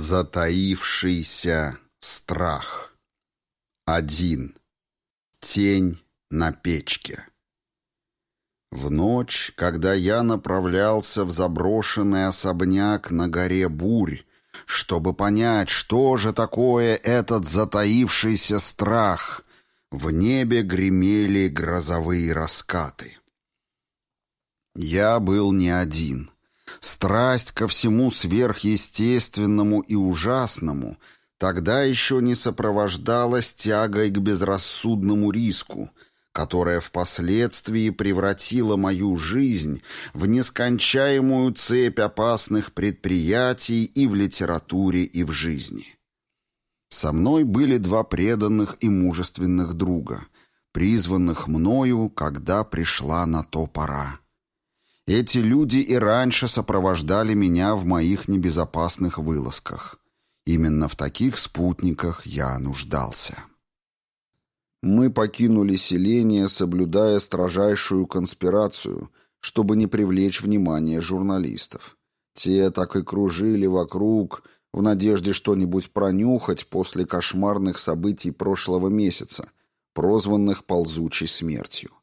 Затаившийся страх. Один. Тень на печке. В ночь, когда я направлялся в заброшенный особняк на горе Бурь, чтобы понять, что же такое этот затаившийся страх, в небе гремели грозовые раскаты. Я был не один — Страсть ко всему сверхъестественному и ужасному тогда еще не сопровождалась тягой к безрассудному риску, которая впоследствии превратила мою жизнь в нескончаемую цепь опасных предприятий и в литературе, и в жизни. Со мной были два преданных и мужественных друга, призванных мною, когда пришла на то пора. Эти люди и раньше сопровождали меня в моих небезопасных вылазках. Именно в таких спутниках я нуждался. Мы покинули селение, соблюдая строжайшую конспирацию, чтобы не привлечь внимание журналистов. Те так и кружили вокруг, в надежде что-нибудь пронюхать после кошмарных событий прошлого месяца, прозванных ползучей смертью.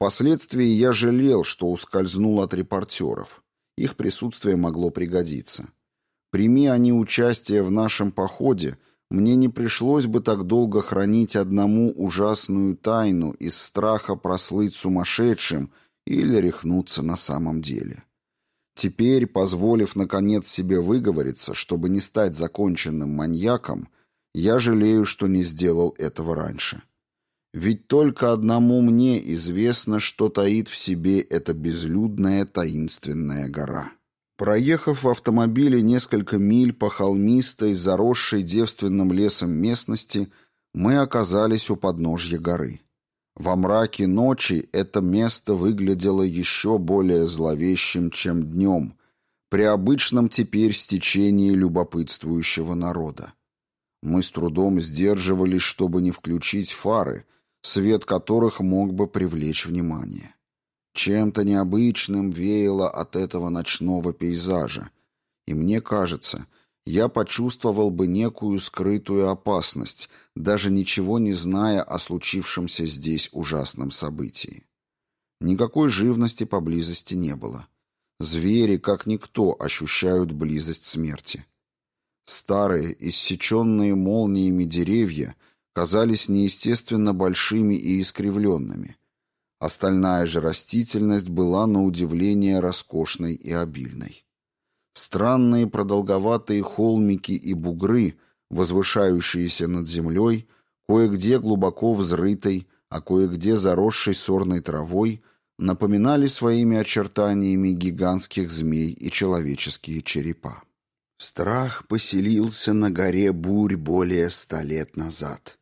Впоследствии я жалел, что ускользнул от репортеров. Их присутствие могло пригодиться. Прими они участие в нашем походе, мне не пришлось бы так долго хранить одному ужасную тайну из страха прослыть сумасшедшим или рехнуться на самом деле. Теперь, позволив наконец себе выговориться, чтобы не стать законченным маньяком, я жалею, что не сделал этого раньше. Ведь только одному мне известно, что таит в себе эта безлюдная таинственная гора. Проехав в автомобиле несколько миль по холмистой, заросшей девственным лесом местности, мы оказались у подножья горы. Во мраке ночи это место выглядело еще более зловещим, чем днем, при обычном теперь стечении любопытствующего народа. Мы с трудом сдерживались, чтобы не включить фары — свет которых мог бы привлечь внимание. Чем-то необычным веяло от этого ночного пейзажа, и мне кажется, я почувствовал бы некую скрытую опасность, даже ничего не зная о случившемся здесь ужасном событии. Никакой живности поблизости не было. Звери, как никто, ощущают близость смерти. Старые, иссеченные молниями деревья — казались неестественно большими и искривленными. Остальная же растительность была на удивление роскошной и обильной. Странные продолговатые холмики и бугры, возвышающиеся над землей, кое-где глубоко взрытой, а кое-где заросшей сорной травой, напоминали своими очертаниями гигантских змей и человеческие черепа. Страх поселился на горе Бурь более ста лет назад.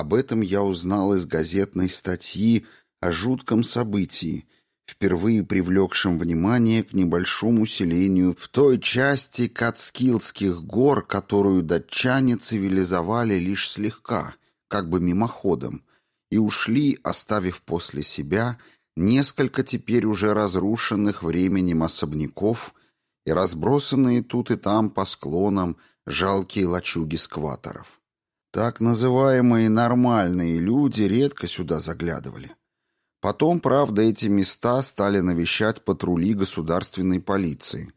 Об этом я узнал из газетной статьи о жутком событии, впервые привлекшем внимание к небольшому селению в той части Кацкилских гор, которую датчане цивилизовали лишь слегка, как бы мимоходом, и ушли, оставив после себя несколько теперь уже разрушенных временем особняков и разбросанные тут и там по склонам жалкие лачуги скваторов. Так называемые нормальные люди редко сюда заглядывали. Потом, правда, эти места стали навещать патрули государственной полиции.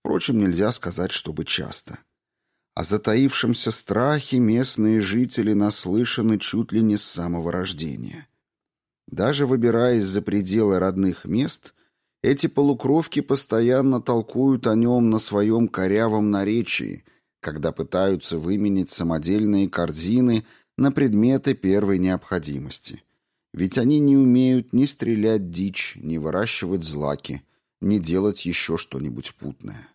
Впрочем, нельзя сказать, чтобы часто. О затаившемся страхе местные жители наслышаны чуть ли не с самого рождения. Даже выбираясь за пределы родных мест, эти полукровки постоянно толкуют о нем на своем корявом наречии – когда пытаются выменить самодельные корзины на предметы первой необходимости. Ведь они не умеют ни стрелять дичь, ни выращивать злаки, ни делать еще что-нибудь путное.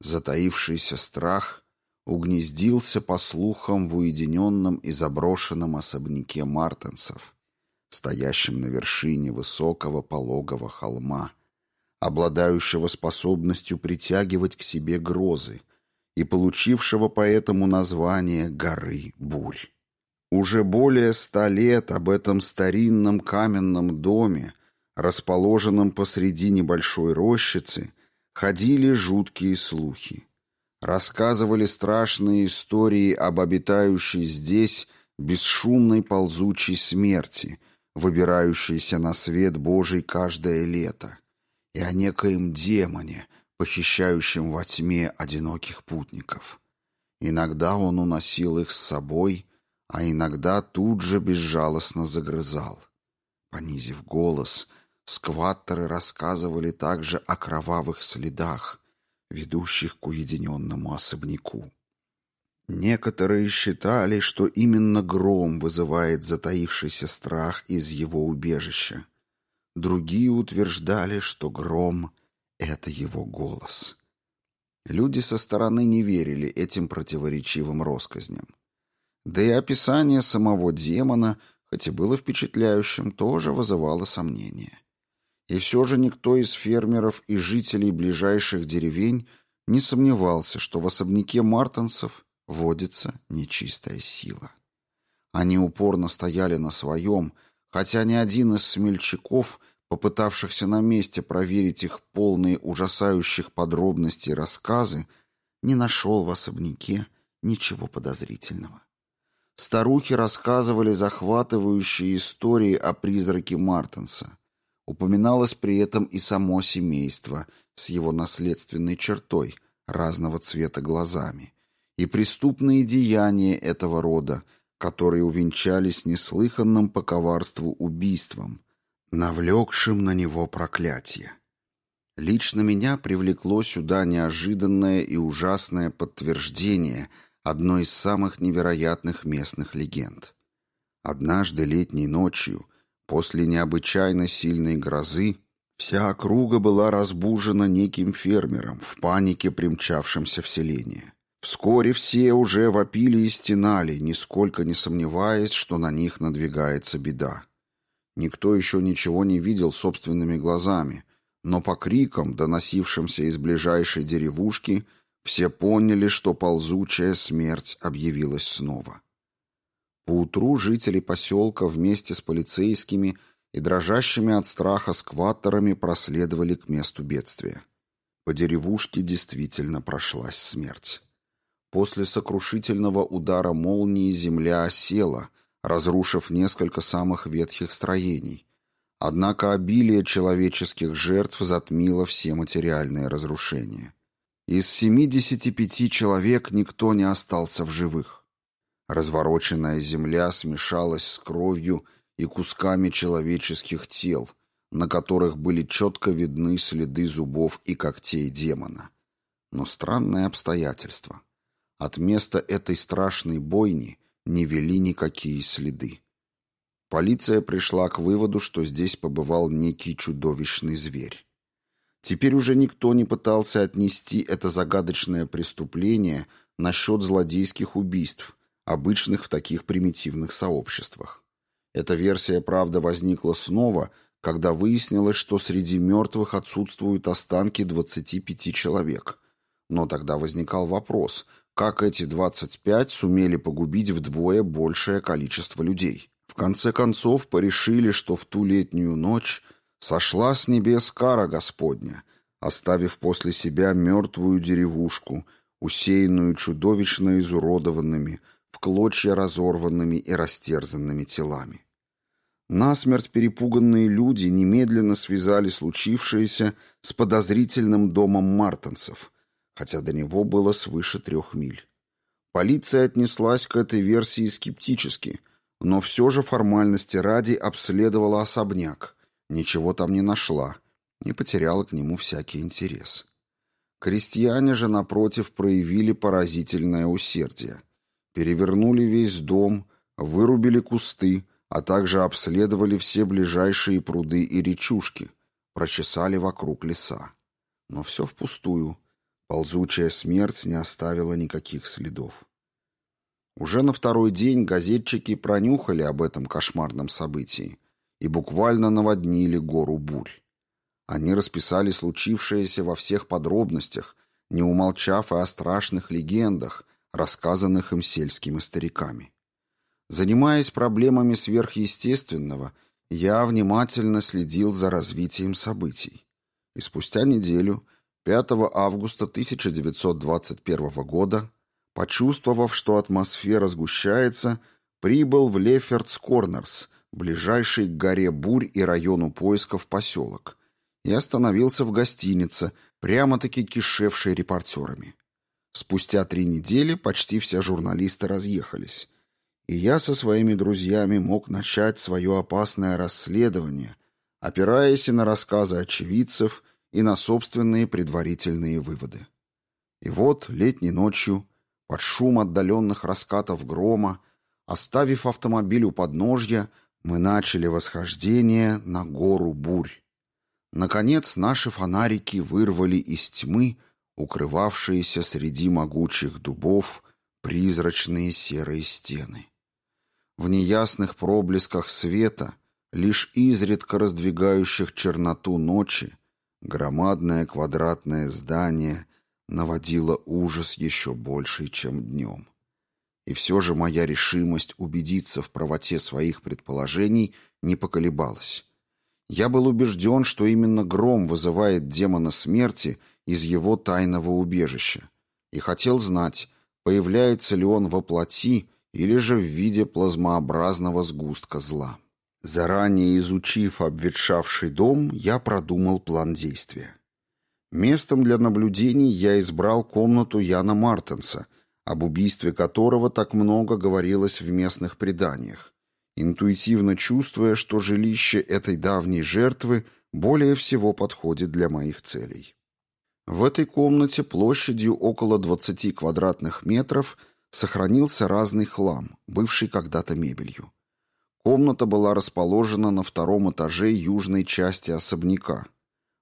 Затаившийся страх угнездился, по слухам, в уединенном и заброшенном особняке Мартенсов, стоящем на вершине высокого пологого холма, обладающего способностью притягивать к себе грозы, и получившего поэтому название горы Бурь. Уже более ста лет об этом старинном каменном доме, расположенном посреди небольшой рощицы, ходили жуткие слухи. Рассказывали страшные истории об обитающей здесь бесшумной ползучей смерти, выбирающейся на свет Божий каждое лето, и о некоем демоне, похищающем во тьме одиноких путников. Иногда он уносил их с собой, а иногда тут же безжалостно загрызал. Понизив голос, скваттеры рассказывали также о кровавых следах, ведущих к уединенному особняку. Некоторые считали, что именно гром вызывает затаившийся страх из его убежища. Другие утверждали, что гром — это его голос. Люди со стороны не верили этим противоречивым россказням. Да и описание самого демона, хоть и было впечатляющим, тоже вызывало сомнения. И все же никто из фермеров и жителей ближайших деревень не сомневался, что в особняке мартенсов водится нечистая сила. Они упорно стояли на своем, хотя ни один из смельчаков, попытавшихся на месте проверить их полные ужасающих подробностей рассказы, не нашел в особняке ничего подозрительного. Старухи рассказывали захватывающие истории о призраке Мартенса. Упоминалось при этом и само семейство с его наследственной чертой, разного цвета глазами, и преступные деяния этого рода, которые увенчались неслыханным по коварству убийством, навлекшим на него проклятие. Лично меня привлекло сюда неожиданное и ужасное подтверждение одной из самых невероятных местных легенд. Однажды летней ночью, после необычайно сильной грозы, вся округа была разбужена неким фермером, в панике примчавшимся в селение. Вскоре все уже вопили и стенали, нисколько не сомневаясь, что на них надвигается беда. Никто еще ничего не видел собственными глазами, но по крикам, доносившимся из ближайшей деревушки, все поняли, что ползучая смерть объявилась снова. Поутру жители поселка вместе с полицейскими и дрожащими от страха скваттерами проследовали к месту бедствия. По деревушке действительно прошлась смерть. После сокрушительного удара молнии земля осела, разрушив несколько самых ветхих строений. Однако обилие человеческих жертв затмило все материальные разрушения. Из 75 человек никто не остался в живых. Развороченная земля смешалась с кровью и кусками человеческих тел, на которых были четко видны следы зубов и когтей демона. Но странное обстоятельство. От места этой страшной бойни не вели никакие следы. Полиция пришла к выводу, что здесь побывал некий чудовищный зверь. Теперь уже никто не пытался отнести это загадочное преступление насчет злодейских убийств, обычных в таких примитивных сообществах. Эта версия, правда, возникла снова, когда выяснилось, что среди мертвых отсутствуют останки 25 человек. Но тогда возникал вопрос – как эти 25 сумели погубить вдвое большее количество людей. В конце концов, порешили, что в ту летнюю ночь сошла с небес кара Господня, оставив после себя мертвую деревушку, усеянную чудовищно изуродованными, в клочья разорванными и растерзанными телами. Насмерть перепуганные люди немедленно связали случившееся с подозрительным домом мартенцев, хотя до него было свыше трех миль. Полиция отнеслась к этой версии скептически, но все же формальности ради обследовала особняк, ничего там не нашла, не потеряла к нему всякий интерес. Крестьяне же, напротив, проявили поразительное усердие. Перевернули весь дом, вырубили кусты, а также обследовали все ближайшие пруды и речушки, прочесали вокруг леса. Но все впустую. Ползучая смерть не оставила никаких следов. Уже на второй день газетчики пронюхали об этом кошмарном событии и буквально наводнили гору бурь. Они расписали случившееся во всех подробностях, не умолчав и о страшных легендах, рассказанных им сельскими стариками. Занимаясь проблемами сверхъестественного, я внимательно следил за развитием событий. И спустя неделю 5 августа 1921 года, почувствовав, что атмосфера сгущается, прибыл в Лефертс Корнерс, ближайший к горе Бурь и району поисков поселок, и остановился в гостинице, прямо-таки кишевшей репортерами. Спустя три недели почти все журналисты разъехались, и я со своими друзьями мог начать свое опасное расследование, опираясь и на рассказы очевидцев, и на собственные предварительные выводы. И вот летней ночью, под шум отдаленных раскатов грома, оставив автомобиль у подножья, мы начали восхождение на гору Бурь. Наконец наши фонарики вырвали из тьмы, укрывавшиеся среди могучих дубов, призрачные серые стены. В неясных проблесках света, лишь изредка раздвигающих черноту ночи, громадное квадратное здание наводило ужас еще больший, чем днем. И все же моя решимость убедиться в правоте своих предположений не поколебалась. Я был убежден, что именно гром вызывает демона смерти из его тайного убежища, и хотел знать, появляется ли он во плоти или же в виде плазмообразного сгустка зла. Заранее изучив обветшавший дом, я продумал план действия. Местом для наблюдений я избрал комнату Яна Мартенса, об убийстве которого так много говорилось в местных преданиях, интуитивно чувствуя, что жилище этой давней жертвы более всего подходит для моих целей. В этой комнате площадью около 20 квадратных метров – сохранился разный хлам, бывший когда-то мебелью. Комната была расположена на втором этаже южной части особняка.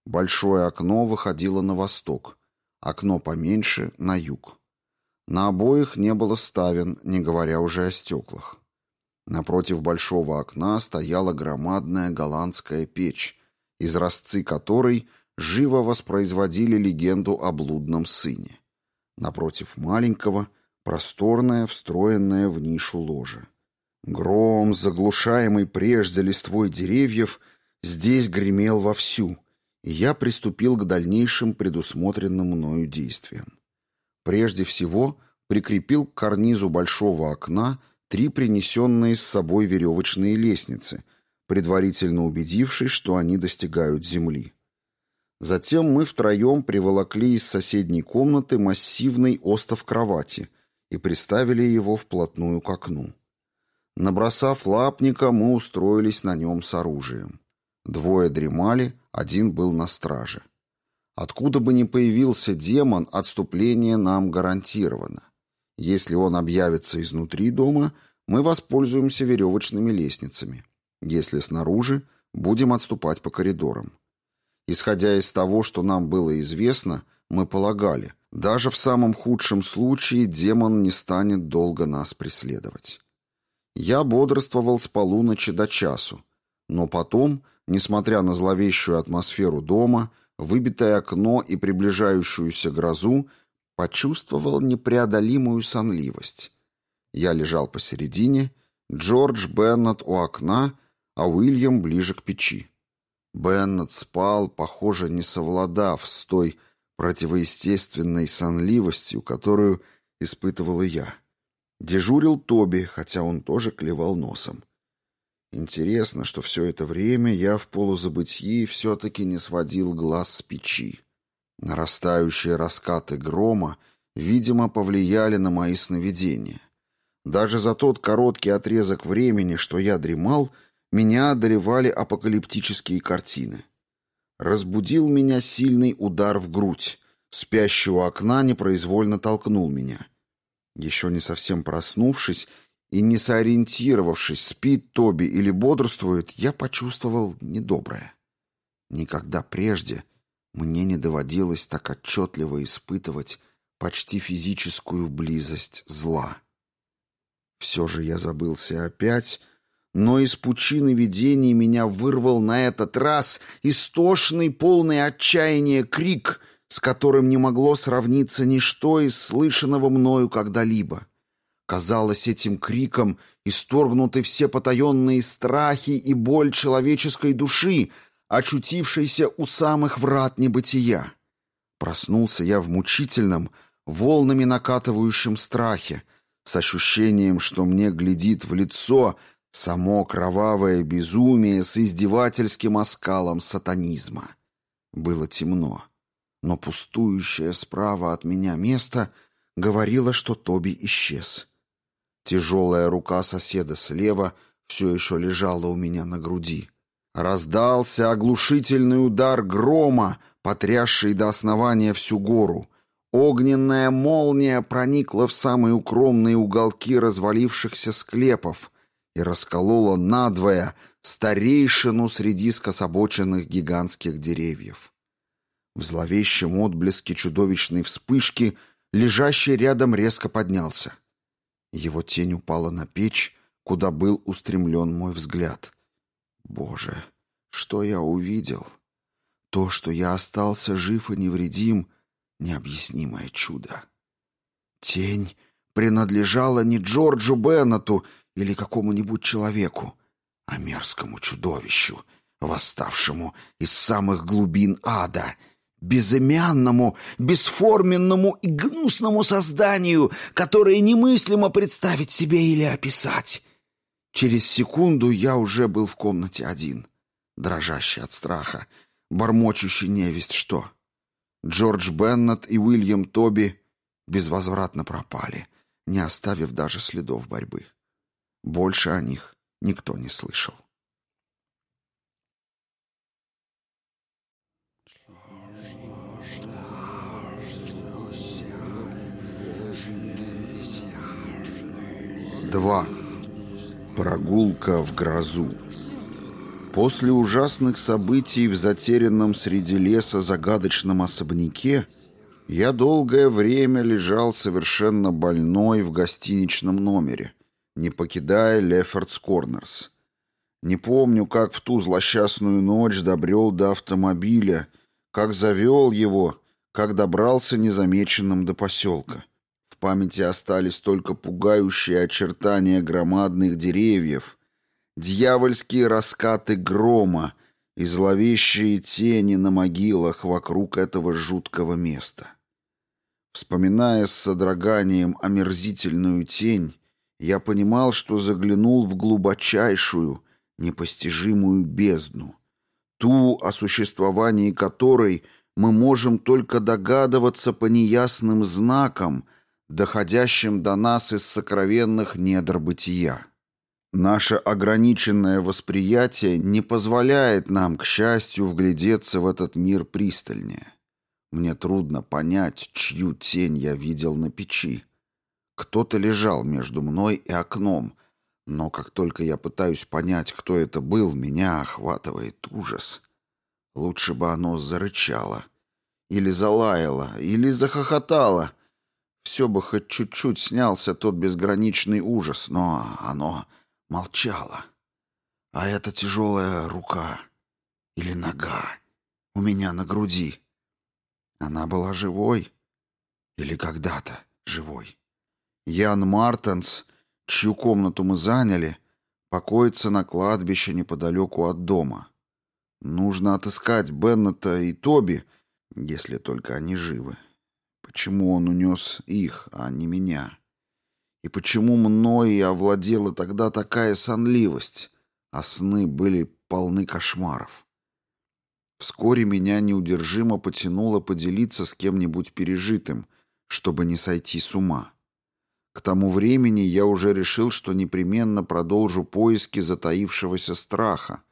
Большое окно выходило на восток, окно поменьше — на юг. На обоих не было ставен, не говоря уже о стеклах. Напротив большого окна стояла громадная голландская печь, из изразцы которой живо воспроизводили легенду о блудном сыне. Напротив маленького — просторная, встроенная в нишу ложа. Гром, заглушаемый прежде листвой деревьев, здесь гремел вовсю, и я приступил к дальнейшим предусмотренным мною действиям. Прежде всего прикрепил к карнизу большого окна три принесенные с собой веревочные лестницы, предварительно убедившись, что они достигают земли. Затем мы втроем приволокли из соседней комнаты массивный остов кровати — и приставили его вплотную к окну. Набросав лапника, мы устроились на нем с оружием. Двое дремали, один был на страже. Откуда бы ни появился демон, отступление нам гарантировано. Если он объявится изнутри дома, мы воспользуемся веревочными лестницами. Если снаружи, будем отступать по коридорам. Исходя из того, что нам было известно, мы полагали, даже в самом худшем случае демон не станет долго нас преследовать. Я бодрствовал с полуночи до часу, но потом, несмотря на зловещую атмосферу дома, выбитое окно и приближающуюся грозу, почувствовал непреодолимую сонливость. Я лежал посередине, Джордж Беннет у окна, а Уильям ближе к печи. Беннет спал, похоже, не совладав с той противоестественной сонливостью, которую испытывал и я. Дежурил Тоби, хотя он тоже клевал носом. Интересно, что все это время я в полузабытии все-таки не сводил глаз с печи. Нарастающие раскаты грома, видимо, повлияли на мои сновидения. Даже за тот короткий отрезок времени, что я дремал, меня одолевали апокалиптические картины. Разбудил меня сильный удар в грудь. Спящий у окна непроизвольно толкнул меня. Еще не совсем проснувшись и не сориентировавшись, спит Тоби или бодрствует, я почувствовал недоброе. Никогда прежде мне не доводилось так отчетливо испытывать почти физическую близость зла. Все же я забылся опять но из пучины видений меня вырвал на этот раз истошный, полный отчаяния крик, с которым не могло сравниться ничто из слышанного мною когда-либо. Казалось, этим криком исторгнуты все потаенные страхи и боль человеческой души, очутившейся у самых врат небытия. Проснулся я в мучительном, волнами накатывающем страхе, с ощущением, что мне глядит в лицо само кровавое безумие с издевательским оскалом сатанизма. Было темно, но пустующее справа от меня место говорило, что Тоби исчез. Тяжелая рука соседа слева все еще лежала у меня на груди. Раздался оглушительный удар грома, потрясший до основания всю гору. Огненная молния проникла в самые укромные уголки развалившихся склепов и расколола надвое старейшину среди скособоченных гигантских деревьев. В зловещем отблеске чудовищной вспышки лежащий рядом резко поднялся. Его тень упала на печь, куда был устремлен мой взгляд. Боже, что я увидел! То, что я остался жив и невредим — необъяснимое чудо. Тень принадлежала не Джорджу Беннету или какому-нибудь человеку, а мерзкому чудовищу, восставшему из самых глубин ада, безымянному, бесформенному и гнусному созданию, которое немыслимо представить себе или описать. Через секунду я уже был в комнате один, дрожащий от страха, бормочущий невесть что. Джордж Беннет и Уильям Тоби безвозвратно пропали, не оставив даже следов борьбы. Больше о них никто не слышал. Два. Прогулка в грозу. После ужасных событий в затерянном среди леса загадочном особняке я долгое время лежал совершенно больной в гостиничном номере, не покидая Лефордс Корнерс. Не помню, как в ту злосчастную ночь добрел до автомобиля, как завел его, как добрался незамеченным до поселка. Памяти остались только пугающие очертания громадных деревьев — дьявольские раскаты грома и зловещие тени на могилах вокруг этого жуткого места. Вспоминая с содроганием омерзительную тень, я понимал, что заглянул в глубочайшую, непостижимую бездну, ту, о существовании которой мы можем только догадываться по неясным знакам, доходящим до нас из сокровенных недр бытия. Наше ограниченное восприятие не позволяет нам, к счастью, вглядеться в этот мир пристальнее. Мне трудно понять, чью тень я видел на печи. Кто-то лежал между мной и окном, но как только я пытаюсь понять, кто это был, меня охватывает ужас. Лучше бы оно зарычало, или залаяло, или захохотало. Все бы хоть чуть-чуть снялся тот безграничный ужас, но оно молчала. А эта тяжелая рука или нога у меня на груди. Она была живой или когда-то живой. Ян Мартенс, чью комнату мы заняли, покоится на кладбище неподалеку от дома. Нужно отыскать Беннета и Тоби, если только они живы. Почему он унес их, а не меня?» И почему мной овладела тогда такая сонливость, а сны были полны кошмаров? Вскоре меня неудержимо потянуло поделиться с кем-нибудь пережитым, чтобы не сойти с ума. К тому времени я уже решил, что непременно продолжу поиски затаившегося страха,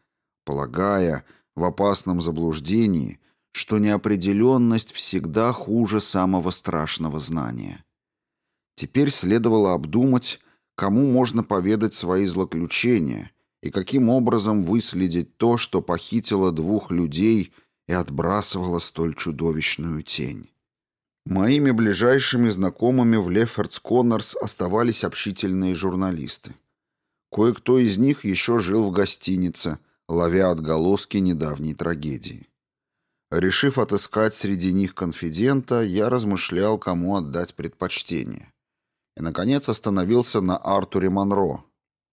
полагая в опасном заблуждении, что неопределенность всегда хуже самого страшного знания. Теперь следовало обдумать, кому можно поведать свои злоключения и каким образом выследить то, что похитило двух людей и отбрасывало столь чудовищную тень. Моими ближайшими знакомыми в Леффордс Коннорс оставались общительные журналисты. Кое-кто из них еще жил в гостинице, ловя отголоски недавней трагедии. Решив отыскать среди них конфидента, я размышлял, кому отдать предпочтение и, наконец, остановился на Артуре Монро,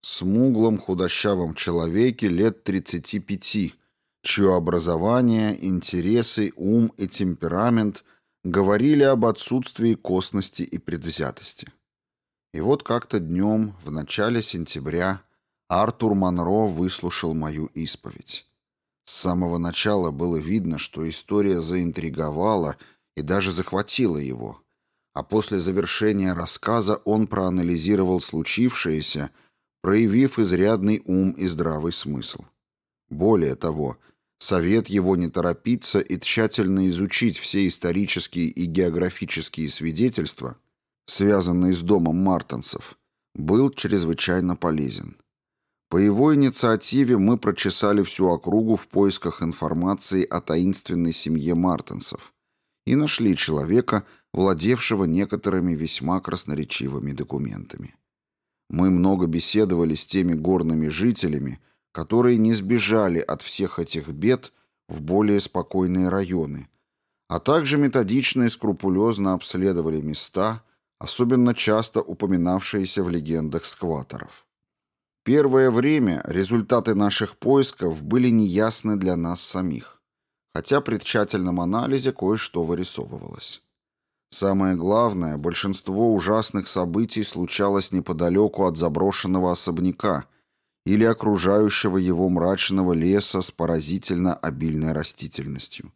смуглом худощавом человеке лет 35, чье образование, интересы, ум и темперамент говорили об отсутствии косности и предвзятости. И вот как-то днем, в начале сентября, Артур Монро выслушал мою исповедь. С самого начала было видно, что история заинтриговала и даже захватила его, а после завершения рассказа он проанализировал случившееся, проявив изрядный ум и здравый смысл. Более того, совет его не торопиться и тщательно изучить все исторические и географические свидетельства, связанные с домом Мартенсов, был чрезвычайно полезен. По его инициативе мы прочесали всю округу в поисках информации о таинственной семье Мартенсов и нашли человека, владевшего некоторыми весьма красноречивыми документами. Мы много беседовали с теми горными жителями, которые не сбежали от всех этих бед в более спокойные районы, а также методично и скрупулезно обследовали места, особенно часто упоминавшиеся в легендах скваторов. Первое время результаты наших поисков были неясны для нас самих, хотя при тщательном анализе кое-что вырисовывалось. Самое главное, большинство ужасных событий случалось неподалеку от заброшенного особняка или окружающего его мрачного леса с поразительно обильной растительностью.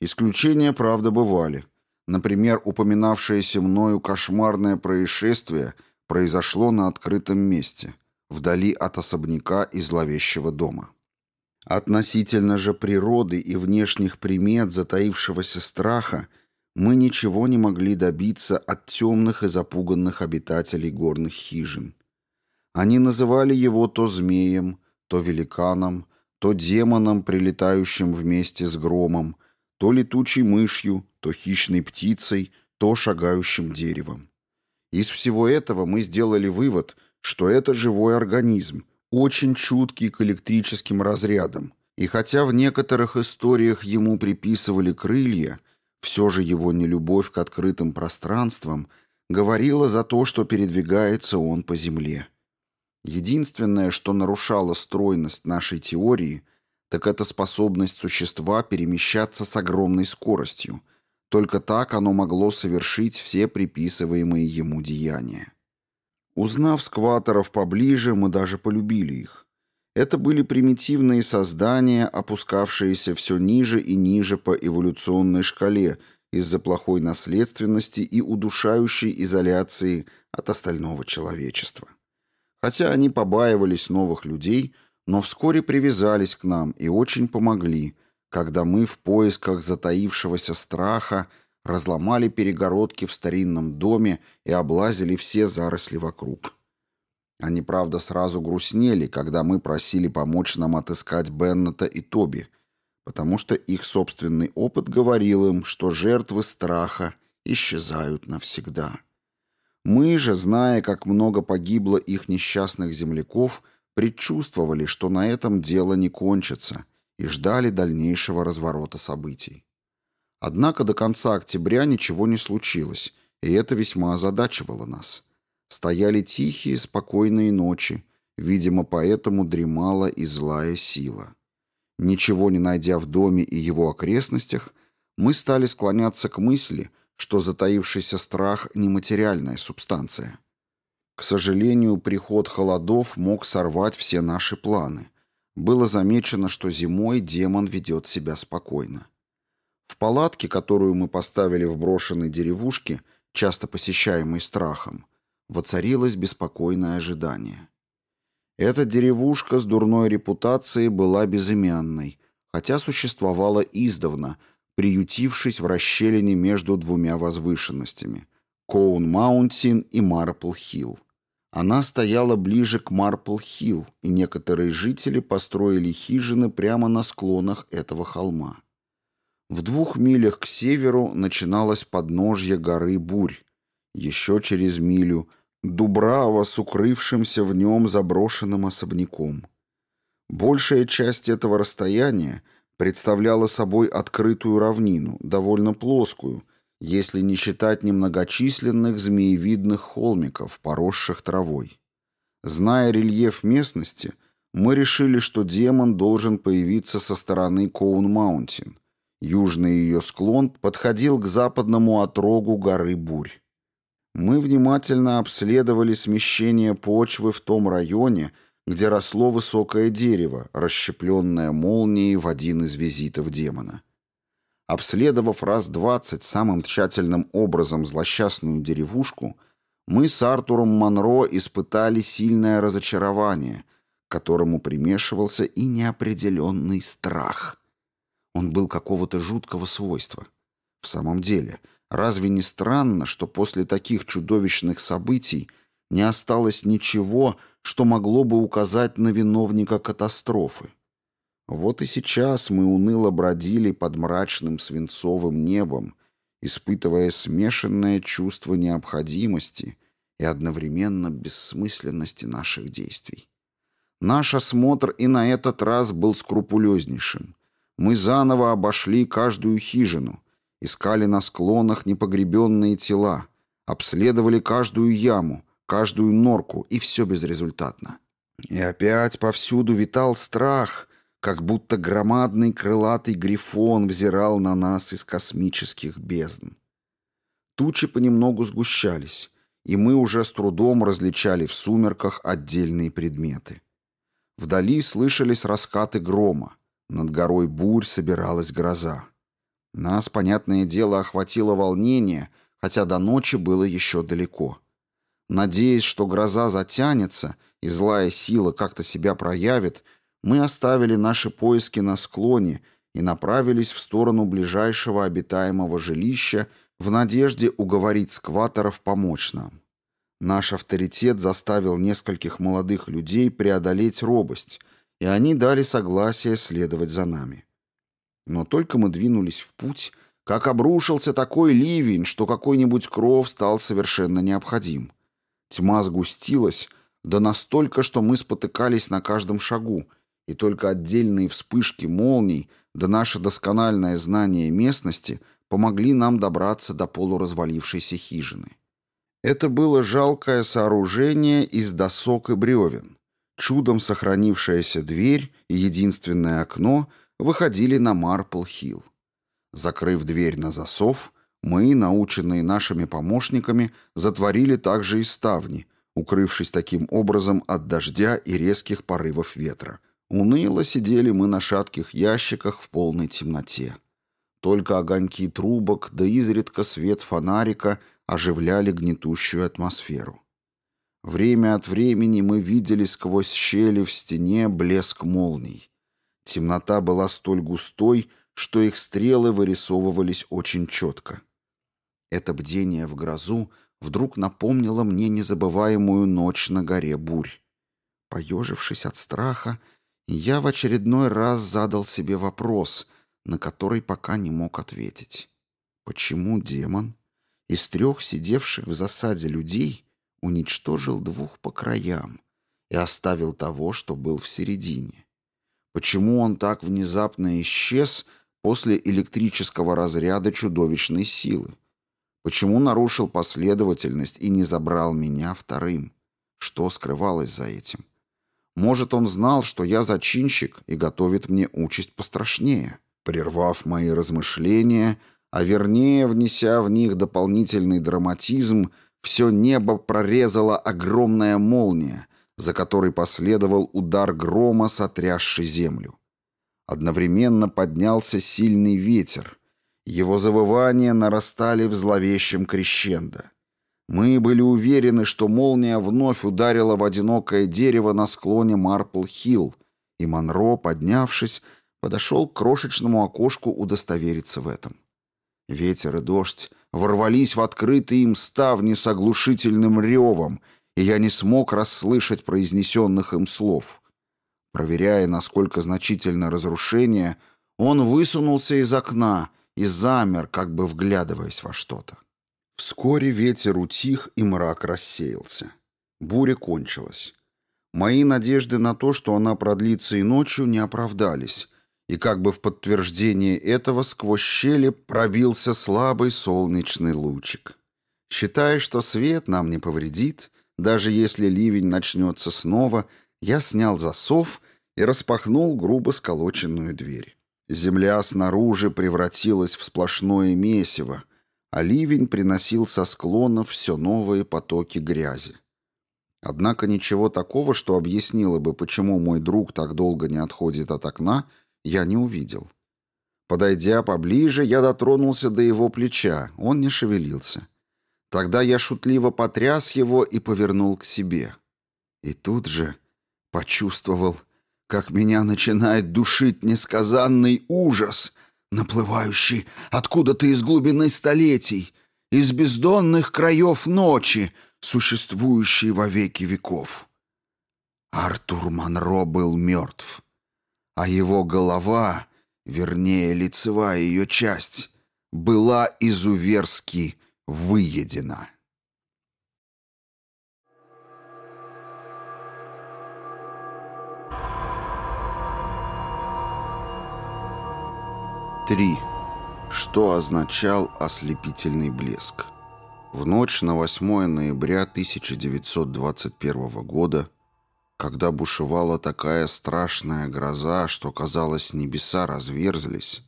Исключения, правда, бывали. Например, упоминавшееся мною кошмарное происшествие произошло на открытом месте – вдали от особняка и зловещего дома. Относительно же природы и внешних примет затаившегося страха мы ничего не могли добиться от темных и запуганных обитателей горных хижин. Они называли его то змеем, то великаном, то демоном, прилетающим вместе с громом, то летучей мышью, то хищной птицей, то шагающим деревом. Из всего этого мы сделали вывод, что это живой организм, очень чуткий к электрическим разрядам, и хотя в некоторых историях ему приписывали крылья, все же его нелюбовь к открытым пространствам говорила за то, что передвигается он по земле. Единственное, что нарушало стройность нашей теории, так это способность существа перемещаться с огромной скоростью. Только так оно могло совершить все приписываемые ему деяния. Узнав скваторов поближе, мы даже полюбили их. Это были примитивные создания, опускавшиеся все ниже и ниже по эволюционной шкале из-за плохой наследственности и удушающей изоляции от остального человечества. Хотя они побаивались новых людей, но вскоре привязались к нам и очень помогли, когда мы в поисках затаившегося страха – разломали перегородки в старинном доме и облазили все заросли вокруг. Они, правда, сразу грустнели, когда мы просили помочь нам отыскать Беннета и Тоби, потому что их собственный опыт говорил им, что жертвы страха исчезают навсегда. Мы же, зная, как много погибло их несчастных земляков, предчувствовали, что на этом дело не кончится, и ждали дальнейшего разворота событий. Однако до конца октября ничего не случилось, и это весьма озадачивало нас. Стояли тихие, спокойные ночи, видимо, поэтому дремала и злая сила. Ничего не найдя в доме и его окрестностях, мы стали склоняться к мысли, что затаившийся страх – нематериальная субстанция. К сожалению, приход холодов мог сорвать все наши планы. Было замечено, что зимой демон ведет себя спокойно. В палатке, которую мы поставили в брошенной деревушке, часто посещаемой страхом, воцарилось беспокойное ожидание. Эта деревушка с дурной репутацией была безымянной, хотя существовала издавна, приютившись в расщелине между двумя возвышенностями – Коун-Маунтин и Марпл-Хилл. Она стояла ближе к Марпл-Хилл, и некоторые жители построили хижины прямо на склонах этого холма. В двух милях к северу начиналось подножье горы Бурь. Еще через милю — Дубрава с укрывшимся в нем заброшенным особняком. Большая часть этого расстояния представляла собой открытую равнину, довольно плоскую, если не считать немногочисленных змеевидных холмиков, поросших травой. Зная рельеф местности, мы решили, что демон должен появиться со стороны Коун-Маунтин — Южный ее склон подходил к западному отрогу горы Бурь. Мы внимательно обследовали смещение почвы в том районе, где росло высокое дерево, расщепленное молнией в один из визитов демона. Обследовав раз двадцать самым тщательным образом злосчастную деревушку, мы с Артуром Монро испытали сильное разочарование, к которому примешивался и неопределенный страх. Он был какого-то жуткого свойства. В самом деле, разве не странно, что после таких чудовищных событий не осталось ничего, что могло бы указать на виновника катастрофы? Вот и сейчас мы уныло бродили под мрачным свинцовым небом, испытывая смешанное чувство необходимости и одновременно бессмысленности наших действий. Наш осмотр и на этот раз был скрупулезнейшим. Мы заново обошли каждую хижину, искали на склонах непогребенные тела, обследовали каждую яму, каждую норку, и все безрезультатно. И опять повсюду витал страх, как будто громадный крылатый грифон взирал на нас из космических бездн. Тучи понемногу сгущались, и мы уже с трудом различали в сумерках отдельные предметы. Вдали слышались раскаты грома, над горой бурь собиралась гроза. Нас, понятное дело, охватило волнение, хотя до ночи было еще далеко. Надеясь, что гроза затянется и злая сила как-то себя проявит, мы оставили наши поиски на склоне и направились в сторону ближайшего обитаемого жилища в надежде уговорить скваторов помочь нам. Наш авторитет заставил нескольких молодых людей преодолеть робость, и они дали согласие следовать за нами. Но только мы двинулись в путь, как обрушился такой ливень, что какой-нибудь кров стал совершенно необходим. Тьма сгустилась, да настолько, что мы спотыкались на каждом шагу, и только отдельные вспышки молний да наше доскональное знание местности помогли нам добраться до полуразвалившейся хижины. Это было жалкое сооружение из досок и бревен. Чудом сохранившаяся дверь и единственное окно выходили на Марпл-Хилл. Закрыв дверь на засов, мы, наученные нашими помощниками, затворили также и ставни, укрывшись таким образом от дождя и резких порывов ветра. Уныло сидели мы на шатких ящиках в полной темноте. Только огоньки трубок да изредка свет фонарика оживляли гнетущую атмосферу. Время от времени мы видели сквозь щели в стене блеск молний. Темнота была столь густой, что их стрелы вырисовывались очень четко. Это бдение в грозу вдруг напомнило мне незабываемую ночь на горе Бурь. Поежившись от страха, я в очередной раз задал себе вопрос, на который пока не мог ответить. Почему демон из трех сидевших в засаде людей уничтожил двух по краям и оставил того, что был в середине? Почему он так внезапно исчез после электрического разряда чудовищной силы? Почему нарушил последовательность и не забрал меня вторым? Что скрывалось за этим? Может, он знал, что я зачинщик и готовит мне участь пострашнее. Прервав мои размышления, а вернее, внеся в них дополнительный драматизм, все небо прорезала огромная молния, за которой последовал удар грома, сотрясший землю. Одновременно поднялся сильный ветер. Его завывания нарастали в зловещем крещендо. Мы были уверены, что молния вновь ударила в одинокое дерево на склоне Марпл-Хилл, и Монро, поднявшись, подошел к крошечному окошку удостовериться в этом. Ветер и дождь ворвались в открытые им ставни с оглушительным ревом, и я не смог расслышать произнесенных им слов. Проверяя, насколько значительно разрушение, он высунулся из окна и замер, как бы вглядываясь во что-то. Вскоре ветер утих и мрак рассеялся. Буря кончилась. Мои надежды на то, что она продлится и ночью, не оправдались, и как бы в подтверждение этого сквозь щели пробился слабый солнечный лучик. Считая, что свет нам не повредит, даже если ливень начнется снова, я снял засов и распахнул грубо сколоченную дверь. Земля снаружи превратилась в сплошное месиво, а ливень приносил со склонов все новые потоки грязи. Однако ничего такого, что объяснило бы, почему мой друг так долго не отходит от окна, я не увидел. Подойдя поближе, я дотронулся до его плеча, он не шевелился. Тогда я шутливо потряс его и повернул к себе. И тут же почувствовал, как меня начинает душить несказанный ужас, наплывающий откуда-то из глубины столетий, из бездонных краев ночи, существующей во веки веков. Артур Монро был мертв, а его голова вернее, лицевая ее часть, была изуверски выедена. Три. Что означал ослепительный блеск? В ночь на 8 ноября 1921 года когда бушевала такая страшная гроза, что, казалось, небеса разверзлись,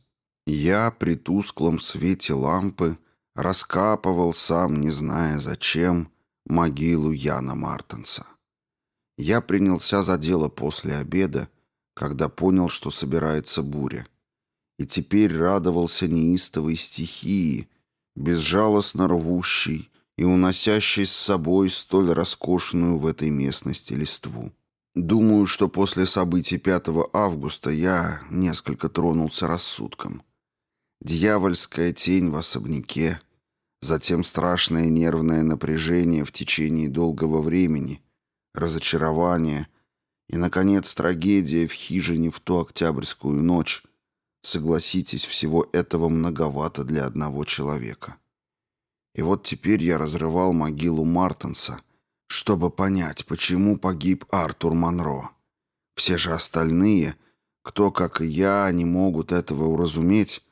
я при тусклом свете лампы раскапывал сам, не зная зачем, могилу Яна Мартенса. Я принялся за дело после обеда, когда понял, что собирается буря, и теперь радовался неистовой стихии, безжалостно рвущей и уносящей с собой столь роскошную в этой местности листву. Думаю, что после событий 5 августа я несколько тронулся рассудком. Дьявольская тень в особняке, затем страшное нервное напряжение в течение долгого времени, разочарование и, наконец, трагедия в хижине в ту октябрьскую ночь. Согласитесь, всего этого многовато для одного человека. И вот теперь я разрывал могилу Мартенса, чтобы понять, почему погиб Артур Монро. Все же остальные, кто, как и я, не могут этого уразуметь,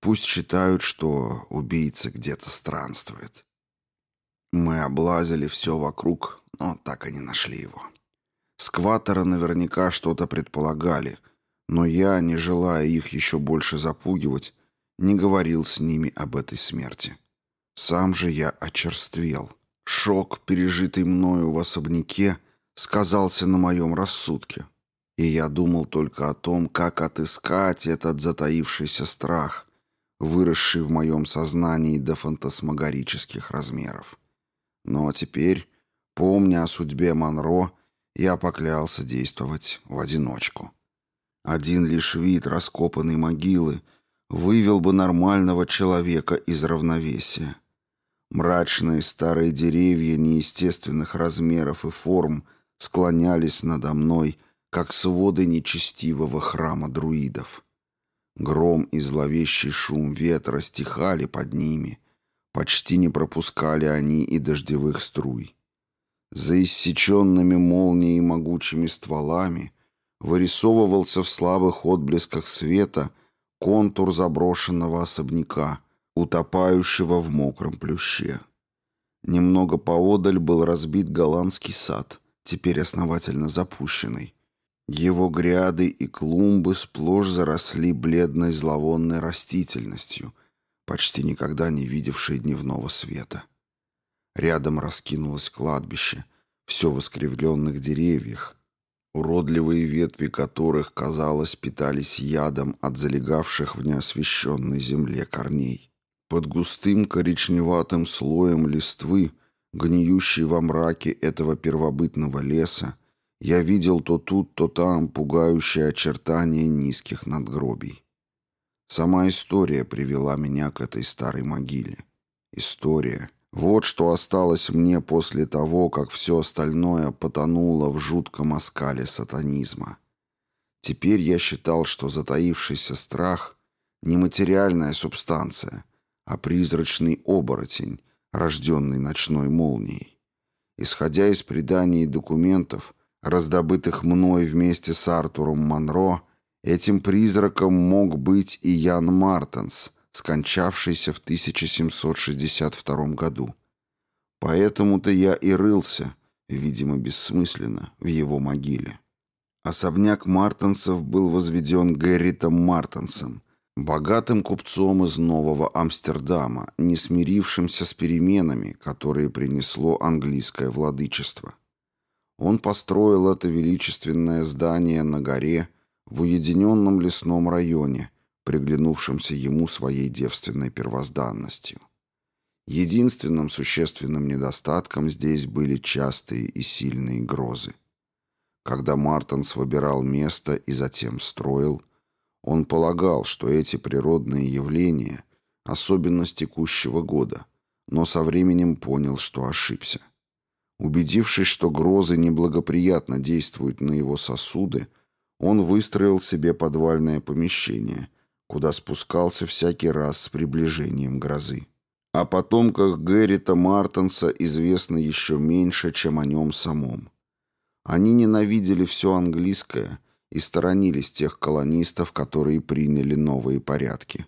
пусть считают, что убийца где-то странствует. Мы облазили все вокруг, но так и не нашли его. Скватера наверняка что-то предполагали, но я, не желая их еще больше запугивать, не говорил с ними об этой смерти. Сам же я очерствел. Шок, пережитый мною в особняке, сказался на моем рассудке. И я думал только о том, как отыскать этот затаившийся страх, выросший в моем сознании до фантасмагорических размеров. Но теперь, помня о судьбе Монро, я поклялся действовать в одиночку. Один лишь вид раскопанной могилы вывел бы нормального человека из равновесия. Мрачные старые деревья неестественных размеров и форм склонялись надо мной, как своды нечестивого храма друидов. Гром и зловещий шум ветра стихали под ними, почти не пропускали они и дождевых струй. За иссеченными молнией могучими стволами вырисовывался в слабых отблесках света контур заброшенного особняка — утопающего в мокром плюще. Немного поодаль был разбит голландский сад, теперь основательно запущенный. Его гряды и клумбы сплошь заросли бледной зловонной растительностью, почти никогда не видевшей дневного света. Рядом раскинулось кладбище, все в искривленных деревьях, уродливые ветви которых, казалось, питались ядом от залегавших в неосвещенной земле корней. Под густым коричневатым слоем листвы, гниющей во мраке этого первобытного леса, я видел то тут, то там пугающие очертания низких надгробий. Сама история привела меня к этой старой могиле. История. Вот что осталось мне после того, как все остальное потонуло в жутком оскале сатанизма. Теперь я считал, что затаившийся страх — нематериальная субстанция — а призрачный оборотень, рожденный ночной молнией. Исходя из преданий и документов, раздобытых мной вместе с Артуром Монро, этим призраком мог быть и Ян Мартенс, скончавшийся в 1762 году. Поэтому-то я и рылся, видимо, бессмысленно, в его могиле. Особняк Мартенсов был возведен Герритом Мартенсом, богатым купцом из Нового Амстердама, не смирившимся с переменами, которые принесло английское владычество. Он построил это величественное здание на горе в уединенном лесном районе, приглянувшемся ему своей девственной первозданностью. Единственным существенным недостатком здесь были частые и сильные грозы. Когда Мартенс выбирал место и затем строил, он полагал, что эти природные явления – особенность текущего года, но со временем понял, что ошибся. Убедившись, что грозы неблагоприятно действуют на его сосуды, он выстроил себе подвальное помещение, куда спускался всякий раз с приближением грозы. О потомках Геррита Мартенса известно еще меньше, чем о нем самом. Они ненавидели все английское и сторонились тех колонистов, которые приняли новые порядки.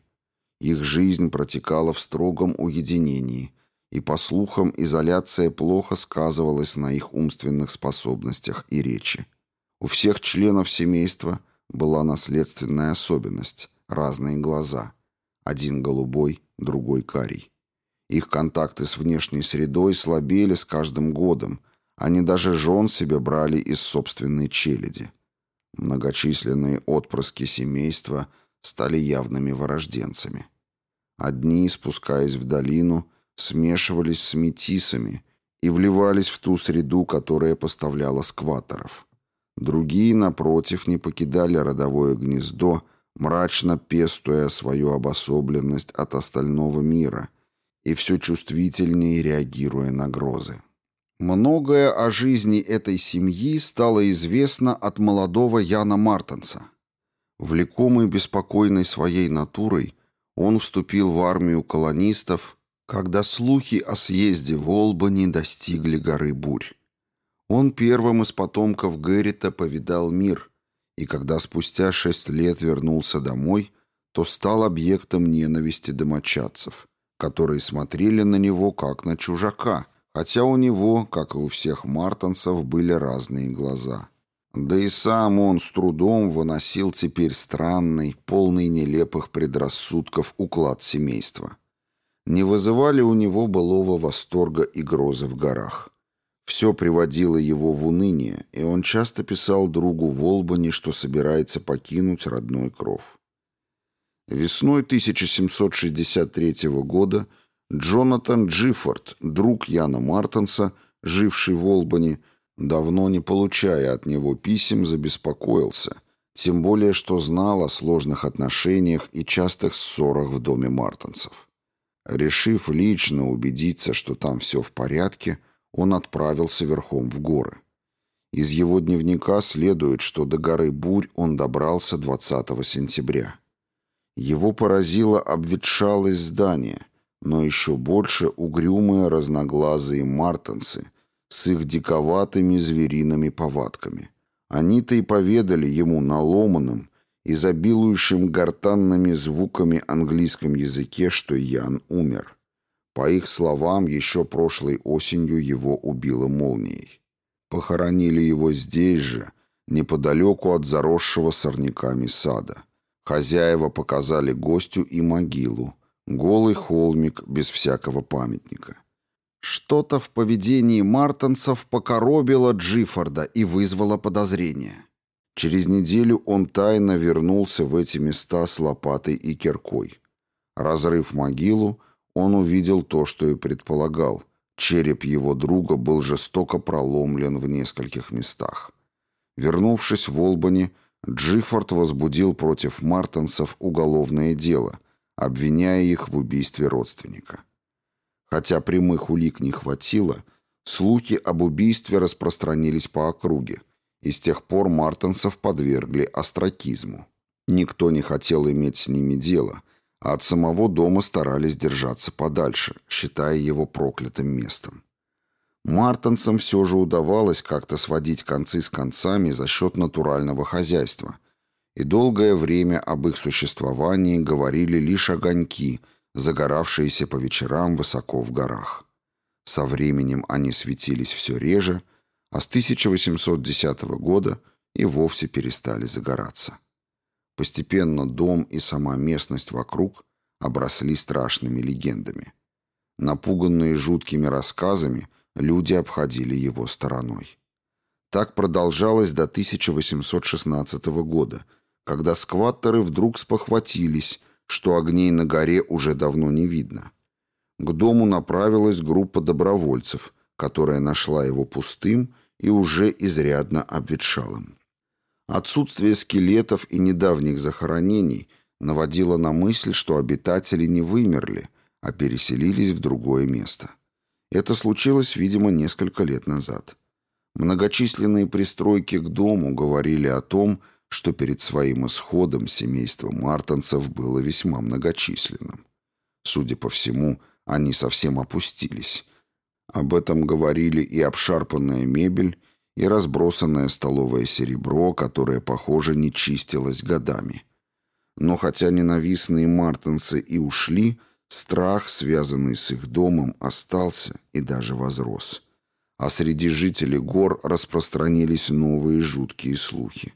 Их жизнь протекала в строгом уединении, и, по слухам, изоляция плохо сказывалась на их умственных способностях и речи. У всех членов семейства была наследственная особенность – разные глаза. Один голубой, другой карий. Их контакты с внешней средой слабели с каждым годом, они даже жен себе брали из собственной челяди. Многочисленные отпрыски семейства стали явными вырожденцами. Одни, спускаясь в долину, смешивались с метисами и вливались в ту среду, которая поставляла скваторов. Другие, напротив, не покидали родовое гнездо, мрачно пестуя свою обособленность от остального мира и все чувствительнее реагируя на грозы. Многое о жизни этой семьи стало известно от молодого Яна Мартенса. Влекомый беспокойной своей натурой, он вступил в армию колонистов когда слухи о съезде в Олбани достигли горы Бурь. Он первым из потомков Геррита повидал мир, и когда спустя шесть лет вернулся домой, то стал объектом ненависти домочадцев, которые смотрели на него как на чужака, хотя у него, как и у всех мартонцев, были разные глаза. Да и сам он с трудом выносил теперь странный, полный нелепых предрассудков уклад семейства не вызывали у него былого восторга и грозы в горах. Все приводило его в уныние, и он часто писал другу в Олбани, что собирается покинуть родной кров. Весной 1763 года Джонатан Джиффорд, друг Яна Мартенса, живший в Олбани, давно не получая от него писем, забеспокоился, тем более что знал о сложных отношениях и частых ссорах в доме Мартенсов. Решив лично убедиться, что там все в порядке, он отправился верхом в горы. Из его дневника следует, что до горы Бурь он добрался 20 сентября. Его поразила обветшалость здания, но еще больше угрюмые разноглазые мартенцы с их диковатыми звериными повадками. Они-то и поведали ему на ломаном, изобилующим гортанными звуками английском языке, что Ян умер. По их словам, еще прошлой осенью его убило молнией. Похоронили его здесь же, неподалеку от заросшего сорняками сада. Хозяева показали гостю и могилу, голый холмик без всякого памятника. Что-то в поведении мартонцев покоробило Джиффорда и вызвало подозрение. Через неделю он тайно вернулся в эти места с лопатой и киркой. Разрыв могилу, он увидел то, что и предполагал. Череп его друга был жестоко проломлен в нескольких местах. Вернувшись в Олбани, Джиффорд возбудил против мартенсов уголовное дело, обвиняя их в убийстве родственника. Хотя прямых улик не хватило, слухи об убийстве распространились по округе, и с тех пор Мартенсов подвергли остракизму. Никто не хотел иметь с ними дело, а от самого дома старались держаться подальше, считая его проклятым местом. Мартенсам все же удавалось как-то сводить концы с концами за счет натурального хозяйства, и долгое время об их существовании говорили лишь огоньки, загоравшиеся по вечерам высоко в горах. Со временем они светились все реже, а с 1810 года и вовсе перестали загораться. Постепенно дом и сама местность вокруг обросли страшными легендами. Напуганные жуткими рассказами, люди обходили его стороной. Так продолжалось до 1816 года, когда скваттеры вдруг спохватились, что огней на горе уже давно не видно. К дому направилась группа добровольцев, которая нашла его пустым и уже изрядно обветшалым. Отсутствие скелетов и недавних захоронений наводило на мысль, что обитатели не вымерли, а переселились в другое место. Это случилось, видимо, несколько лет назад. Многочисленные пристройки к дому говорили о том, что перед своим исходом семейство мартонцев было весьма многочисленным. Судя по всему, они совсем опустились. Об этом говорили и обшарпанная мебель, и разбросанное столовое серебро, которое, похоже, не чистилось годами. Но хотя ненавистные мартонцы и ушли, страх, связанный с их домом, остался и даже возрос а среди жителей гор распространились новые жуткие слухи.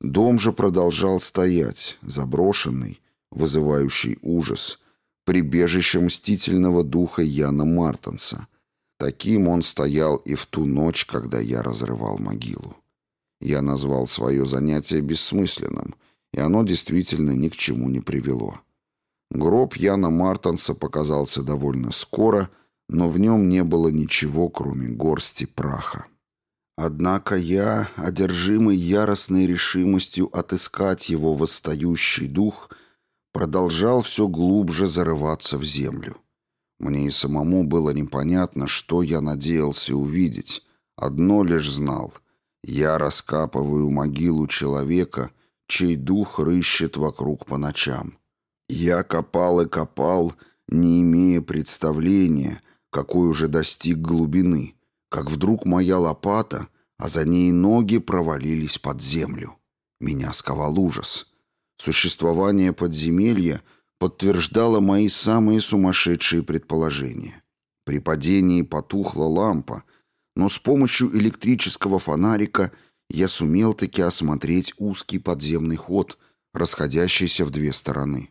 Дом же продолжал стоять, заброшенный, вызывающий ужас, прибежище мстительного духа Яна Мартенса. Таким он стоял и в ту ночь, когда я разрывал могилу. Я назвал свое занятие бессмысленным, и оно действительно ни к чему не привело. Гроб Яна Мартенса показался довольно скоро — но в нем не было ничего, кроме горсти праха. Однако я, одержимый яростной решимостью отыскать его восстающий дух, продолжал все глубже зарываться в землю. Мне и самому было непонятно, что я надеялся увидеть. Одно лишь знал — я раскапываю могилу человека, чей дух рыщет вокруг по ночам. Я копал и копал, не имея представления — какой уже достиг глубины, как вдруг моя лопата, а за ней ноги провалились под землю. Меня сковал ужас. Существование подземелья подтверждало мои самые сумасшедшие предположения. При падении потухла лампа, но с помощью электрического фонарика я сумел таки осмотреть узкий подземный ход, расходящийся в две стороны.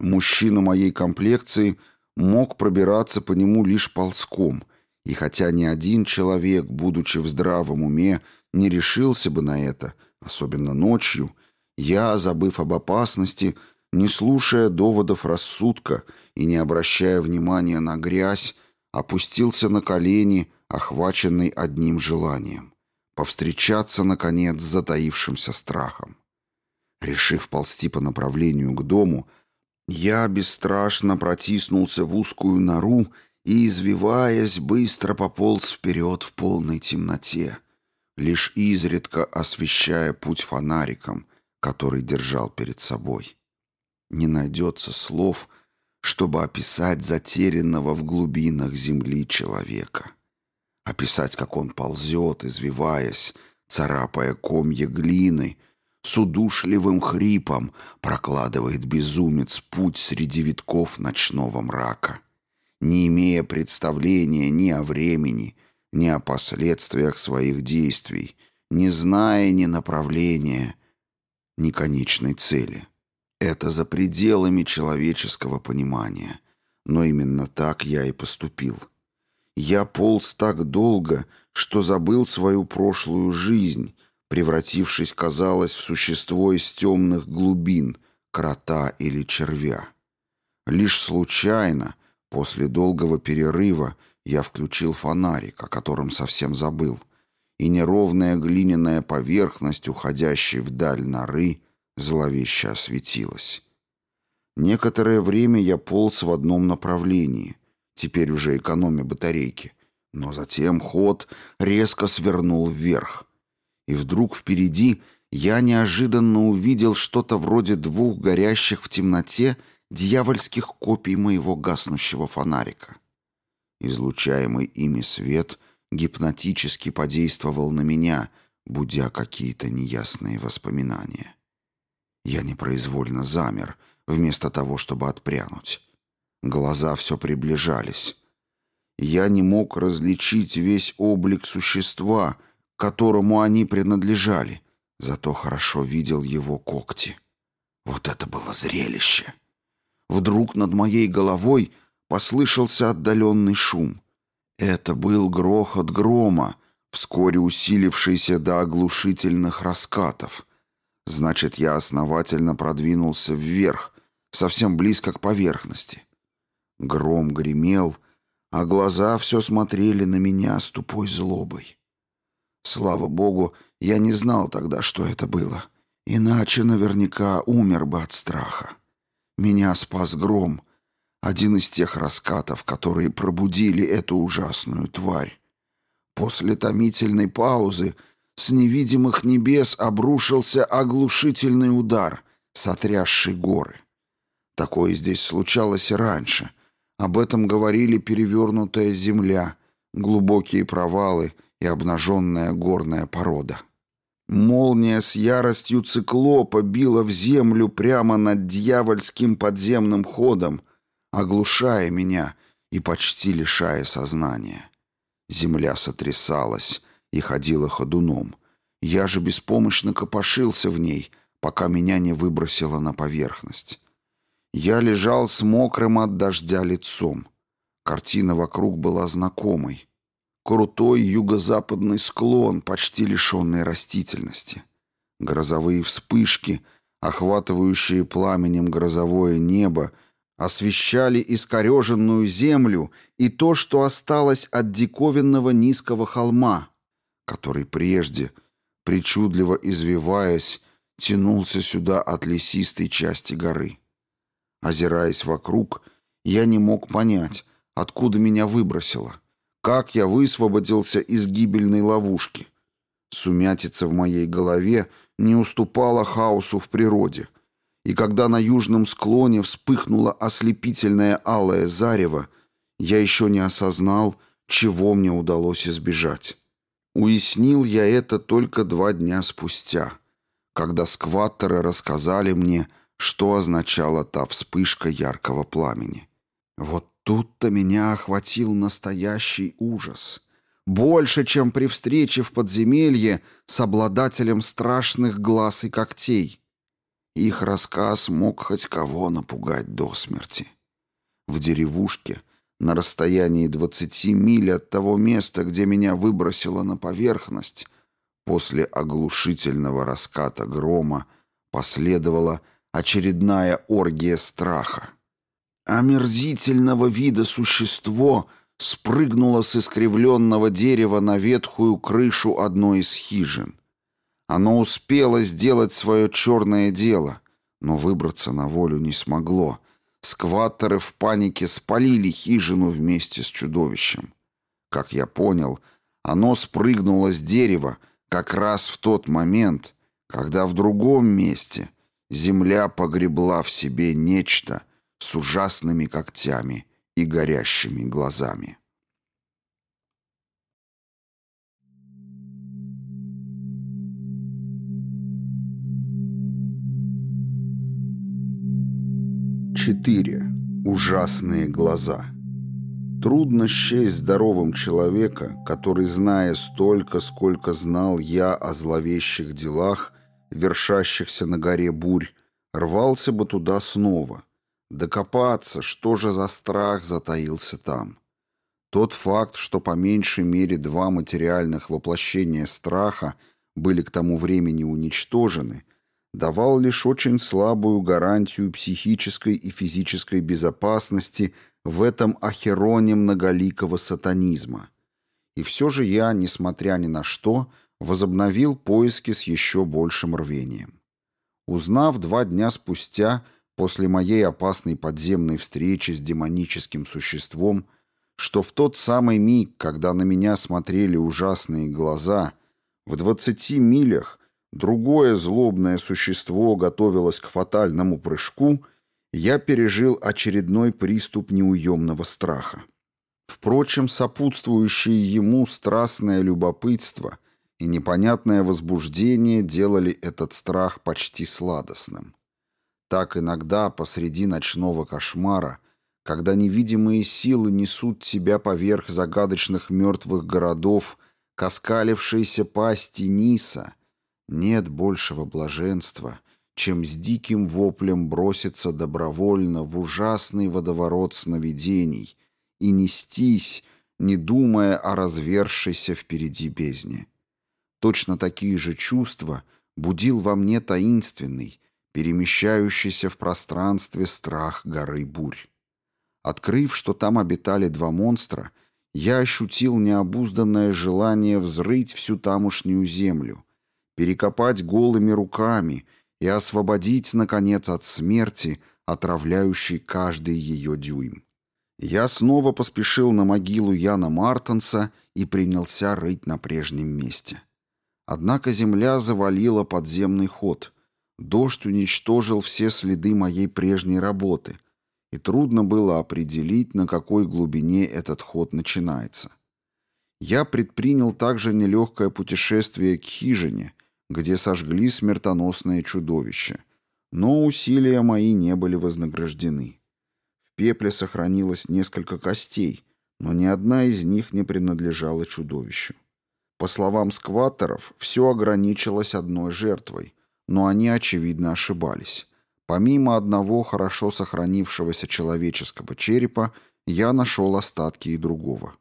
Мужчина моей комплекции мог пробираться по нему лишь ползком, и хотя ни один человек, будучи в здравом уме, не решился бы на это, особенно ночью, я, забыв об опасности, не слушая доводов рассудка и не обращая внимания на грязь, опустился на колени, охваченный одним желанием — повстречаться, наконец, с затаившимся страхом. Решив ползти по направлению к дому, я бесстрашно протиснулся в узкую нору и, извиваясь, быстро пополз вперед в полной темноте, лишь изредка освещая путь фонариком, который держал перед собой. Не найдется слов, чтобы описать затерянного в глубинах земли человека. Описать, как он ползет, извиваясь, царапая комья глины — с удушливым хрипом прокладывает безумец путь среди витков ночного мрака, не имея представления ни о времени, ни о последствиях своих действий, не зная ни направления, ни конечной цели. Это за пределами человеческого понимания, но именно так я и поступил. Я полз так долго, что забыл свою прошлую жизнь, превратившись, казалось, в существо из темных глубин, крота или червя. Лишь случайно, после долгого перерыва, я включил фонарик, о котором совсем забыл, и неровная глиняная поверхность, уходящая вдаль норы, зловеще осветилась. Некоторое время я полз в одном направлении, теперь уже экономя батарейки, но затем ход резко свернул вверх, и вдруг впереди я неожиданно увидел что-то вроде двух горящих в темноте дьявольских копий моего гаснущего фонарика. Излучаемый ими свет гипнотически подействовал на меня, будя какие-то неясные воспоминания. Я непроизвольно замер, вместо того, чтобы отпрянуть. Глаза все приближались. Я не мог различить весь облик существа — которому они принадлежали, зато хорошо видел его когти. Вот это было зрелище! Вдруг над моей головой послышался отдаленный шум. Это был грохот грома, вскоре усилившийся до оглушительных раскатов. Значит, я основательно продвинулся вверх, совсем близко к поверхности. Гром гремел, а глаза все смотрели на меня с тупой злобой. Слава богу, я не знал тогда, что это было. Иначе наверняка умер бы от страха. Меня спас гром, один из тех раскатов, которые пробудили эту ужасную тварь. После томительной паузы с невидимых небес обрушился оглушительный удар, сотрясший горы. Такое здесь случалось и раньше. Об этом говорили перевернутая земля, глубокие провалы и обнаженная горная порода. Молния с яростью циклопа била в землю прямо над дьявольским подземным ходом, оглушая меня и почти лишая сознания. Земля сотрясалась и ходила ходуном. Я же беспомощно копошился в ней, пока меня не выбросило на поверхность. Я лежал с мокрым от дождя лицом. Картина вокруг была знакомой. Крутой юго-западный склон, почти лишенный растительности. Грозовые вспышки, охватывающие пламенем грозовое небо, освещали искореженную землю и то, что осталось от диковинного низкого холма, который прежде, причудливо извиваясь, тянулся сюда от лесистой части горы. Озираясь вокруг, я не мог понять, откуда меня выбросило, как я высвободился из гибельной ловушки. Сумятица в моей голове не уступала хаосу в природе, и когда на южном склоне вспыхнуло ослепительное алое зарево, я еще не осознал, чего мне удалось избежать. Уяснил я это только два дня спустя, когда скваттеры рассказали мне, что означала та вспышка яркого пламени. Вот тут-то меня охватил настоящий ужас. Больше, чем при встрече в подземелье с обладателем страшных глаз и когтей. Их рассказ мог хоть кого напугать до смерти. В деревушке, на расстоянии двадцати миль от того места, где меня выбросило на поверхность, после оглушительного раската грома последовала очередная оргия страха. Омерзительного вида существо спрыгнуло с искривленного дерева на ветхую крышу одной из хижин. Оно успело сделать свое черное дело, но выбраться на волю не смогло. Скваттеры в панике спалили хижину вместе с чудовищем. Как я понял, оно спрыгнуло с дерева как раз в тот момент, когда в другом месте — земля погребла в себе нечто с ужасными когтями и горящими глазами. Четыре. Ужасные глаза. Трудно счесть здоровым человека, который, зная столько, сколько знал я о зловещих делах, вершащихся на горе бурь, рвался бы туда снова. Докопаться, что же за страх затаился там. Тот факт, что по меньшей мере два материальных воплощения страха были к тому времени уничтожены, давал лишь очень слабую гарантию психической и физической безопасности в этом ахероне многоликого сатанизма. И все же я, несмотря ни на что, возобновил поиски с еще большим рвением. Узнав два дня спустя, после моей опасной подземной встречи с демоническим существом, что в тот самый миг, когда на меня смотрели ужасные глаза, в двадцати милях другое злобное существо готовилось к фатальному прыжку, я пережил очередной приступ неуемного страха. Впрочем, сопутствующее ему страстное любопытство и непонятное возбуждение делали этот страх почти сладостным. Так иногда посреди ночного кошмара, когда невидимые силы несут тебя поверх загадочных мертвых городов, каскалившейся пасти Ниса, Нет большего блаженства, чем с диким воплем броситься добровольно в ужасный водоворот сновидений и нестись, не думая о развершейся впереди бездне. Точно такие же чувства будил во мне таинственный, перемещающийся в пространстве страх горы бурь. Открыв, что там обитали два монстра, я ощутил необузданное желание взрыть всю тамошнюю землю, перекопать голыми руками и освободить, наконец, от смерти, отравляющей каждый ее дюйм. Я снова поспешил на могилу Яна Мартенса и принялся рыть на прежнем месте. Однако земля завалила подземный ход. Дождь уничтожил все следы моей прежней работы, и трудно было определить, на какой глубине этот ход начинается. Я предпринял также нелегкое путешествие к хижине, где сожгли смертоносное чудовище, но усилия мои не были вознаграждены пепле сохранилось несколько костей, но ни одна из них не принадлежала чудовищу. По словам скваттеров, все ограничилось одной жертвой, но они, очевидно, ошибались. Помимо одного хорошо сохранившегося человеческого черепа, я нашел остатки и другого.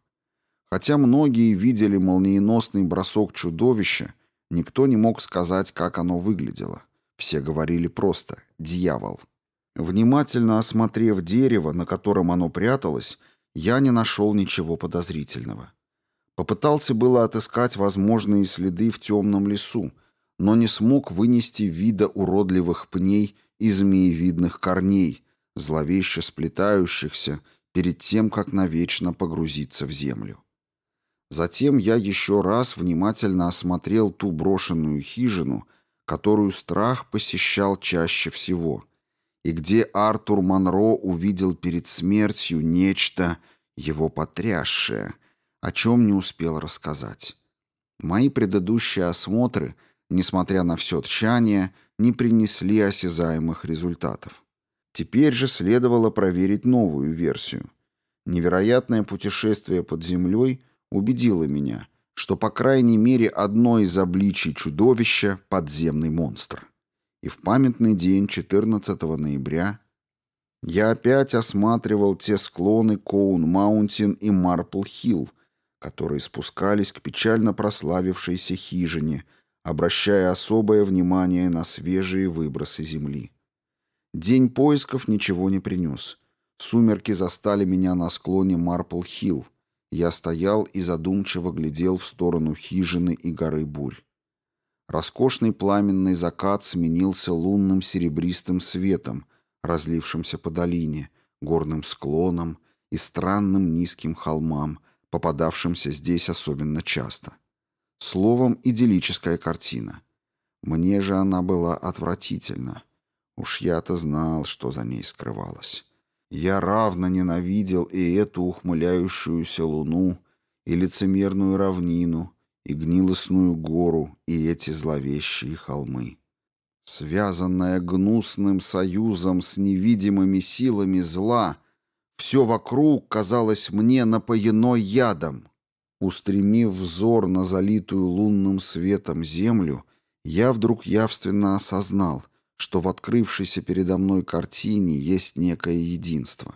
Хотя многие видели молниеносный бросок чудовища, никто не мог сказать, как оно выглядело. Все говорили просто «дьявол». Внимательно осмотрев дерево, на котором оно пряталось, я не нашел ничего подозрительного. Попытался было отыскать возможные следы в темном лесу, но не смог вынести вида уродливых пней и змеевидных корней, зловеще сплетающихся перед тем, как навечно погрузиться в землю. Затем я еще раз внимательно осмотрел ту брошенную хижину, которую страх посещал чаще всего — и где Артур Монро увидел перед смертью нечто, его потрясшее, о чем не успел рассказать. Мои предыдущие осмотры, несмотря на все тщание, не принесли осязаемых результатов. Теперь же следовало проверить новую версию. Невероятное путешествие под землей убедило меня, что по крайней мере одно из обличий чудовища — подземный монстр и в памятный день 14 ноября я опять осматривал те склоны Коун-Маунтин и Марпл-Хилл, которые спускались к печально прославившейся хижине, обращая особое внимание на свежие выбросы земли. День поисков ничего не принес. Сумерки застали меня на склоне Марпл-Хилл. Я стоял и задумчиво глядел в сторону хижины и горы Бурь. Роскошный пламенный закат сменился лунным серебристым светом, разлившимся по долине, горным склонам и странным низким холмам, попадавшимся здесь особенно часто. Словом, идиллическая картина. Мне же она была отвратительна. Уж я-то знал, что за ней скрывалось. Я равно ненавидел и эту ухмыляющуюся луну, и лицемерную равнину, и гнилостную гору, и эти зловещие холмы. Связанная гнусным союзом с невидимыми силами зла, все вокруг казалось мне напоено ядом. Устремив взор на залитую лунным светом землю, я вдруг явственно осознал, что в открывшейся передо мной картине есть некое единство.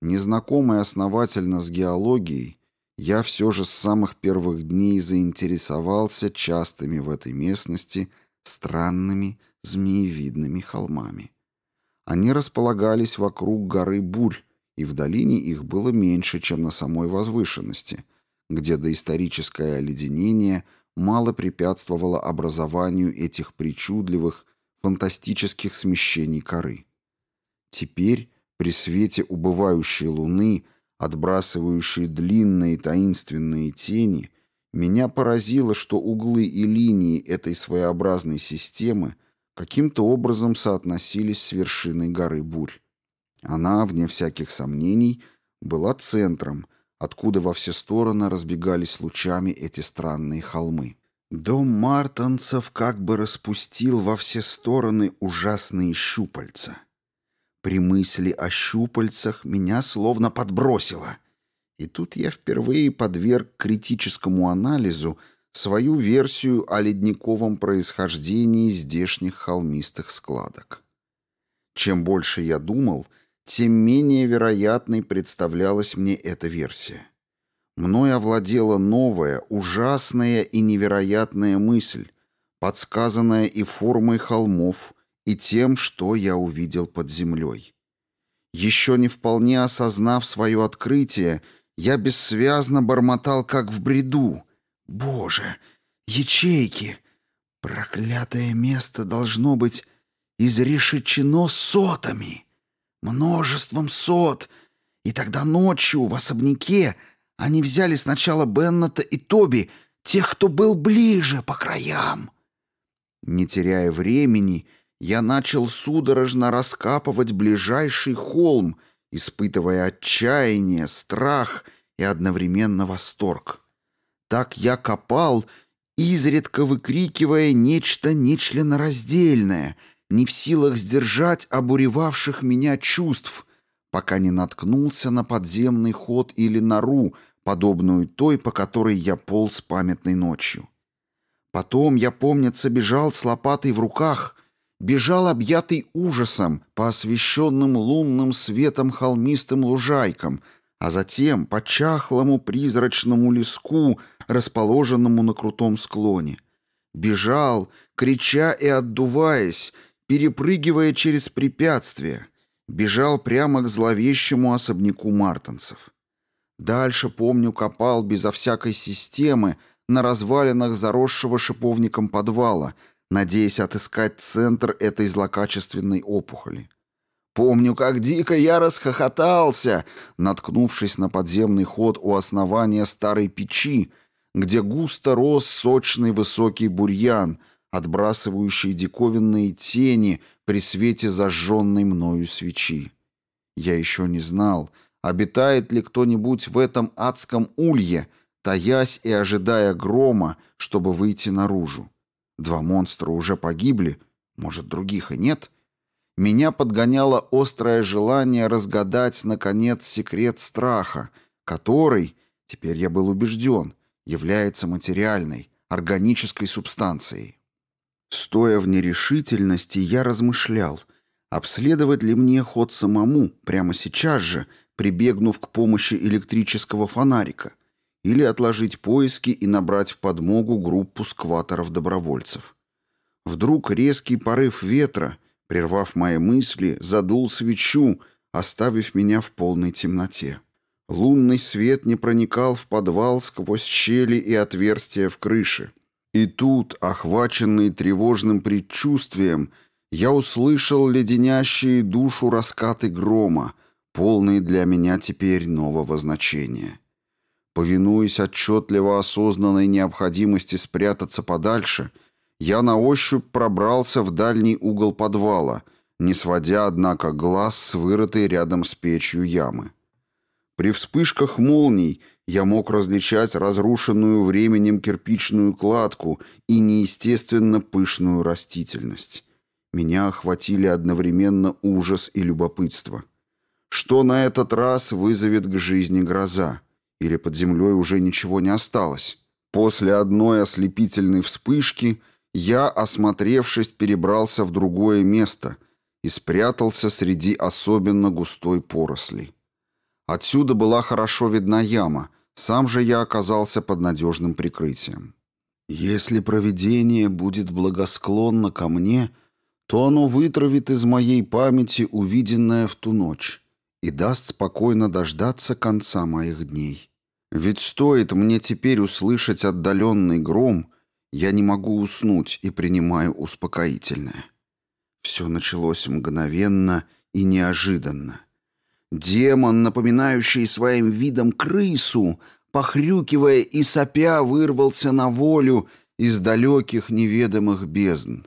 Незнакомый основательно с геологией, я все же с самых первых дней заинтересовался частыми в этой местности странными змеевидными холмами. Они располагались вокруг горы Бурь, и в долине их было меньше, чем на самой возвышенности, где доисторическое оледенение мало препятствовало образованию этих причудливых, фантастических смещений коры. Теперь, при свете убывающей луны, отбрасывающие длинные таинственные тени, меня поразило, что углы и линии этой своеобразной системы каким-то образом соотносились с вершиной горы Бурь. Она, вне всяких сомнений, была центром, откуда во все стороны разбегались лучами эти странные холмы. Дом мартанцев как бы распустил во все стороны ужасные щупальца. При мысли о щупальцах меня словно подбросило. И тут я впервые подверг критическому анализу свою версию о ледниковом происхождении здешних холмистых складок. Чем больше я думал, тем менее вероятной представлялась мне эта версия. Мной овладела новая, ужасная и невероятная мысль, подсказанная и формой холмов, и тем, что я увидел под землей. Еще не вполне осознав свое открытие, я бессвязно бормотал, как в бреду. «Боже, ячейки! Проклятое место должно быть изрешечено сотами, множеством сот, и тогда ночью в особняке они взяли сначала Бенната и Тоби, тех, кто был ближе по краям. Не теряя времени, я начал судорожно раскапывать ближайший холм, испытывая отчаяние, страх и одновременно восторг. Так я копал, изредка выкрикивая нечто нечленораздельное, не в силах сдержать обуревавших меня чувств, пока не наткнулся на подземный ход или нору, подобную той, по которой я полз памятной ночью. Потом, я, помнится, бежал с лопатой в руках, бежал объятый ужасом по освещенным лунным светом холмистым лужайкам, а затем по чахлому призрачному леску, расположенному на крутом склоне. Бежал, крича и отдуваясь, перепрыгивая через препятствия, бежал прямо к зловещему особняку мартинцев. Дальше, помню, копал безо всякой системы, на развалинах заросшего шиповником подвала, надеясь отыскать центр этой злокачественной опухоли. Помню, как дико я расхохотался, наткнувшись на подземный ход у основания старой печи, где густо рос сочный высокий бурьян, отбрасывающий диковинные тени при свете зажженной мною свечи. Я еще не знал, обитает ли кто-нибудь в этом адском улье, таясь и ожидая грома, чтобы выйти наружу. Два монстра уже погибли, может, других и нет. Меня подгоняло острое желание разгадать, наконец, секрет страха, который, теперь я был убежден, является материальной, органической субстанцией. Стоя в нерешительности, я размышлял, обследовать ли мне ход самому, прямо сейчас же, прибегнув к помощи электрического фонарика — или отложить поиски и набрать в подмогу группу скваторов-добровольцев. Вдруг резкий порыв ветра, прервав мои мысли, задул свечу, оставив меня в полной темноте. Лунный свет не проникал в подвал сквозь щели и отверстия в крыше. И тут, охваченный тревожным предчувствием, я услышал леденящие душу раскаты грома, полные для меня теперь нового значения. Повинуясь отчетливо осознанной необходимости спрятаться подальше, я на ощупь пробрался в дальний угол подвала, не сводя, однако, глаз с вырытой рядом с печью ямы. При вспышках молний я мог различать разрушенную временем кирпичную кладку и неестественно пышную растительность. Меня охватили одновременно ужас и любопытство. Что на этот раз вызовет к жизни гроза? Или под землей уже ничего не осталось? После одной ослепительной вспышки я, осмотревшись, перебрался в другое место и спрятался среди особенно густой поросли. Отсюда была хорошо видна яма, сам же я оказался под надежным прикрытием. Если провидение будет благосклонно ко мне, то оно вытравит из моей памяти увиденное в ту ночь и даст спокойно дождаться конца моих дней. Ведь стоит мне теперь услышать отдаленный гром, я не могу уснуть и принимаю успокоительное. Все началось мгновенно и неожиданно. Демон, напоминающий своим видом крысу, похрюкивая и сопя, вырвался на волю из далеких неведомых бездн.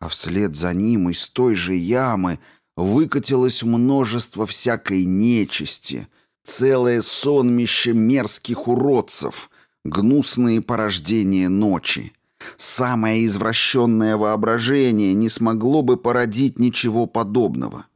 А вслед за ним из той же ямы выкатилось множество всякой нечисти, целое сонмище мерзких уродцев, гнусные порождения ночи. Самое извращенное воображение не смогло бы породить ничего подобного.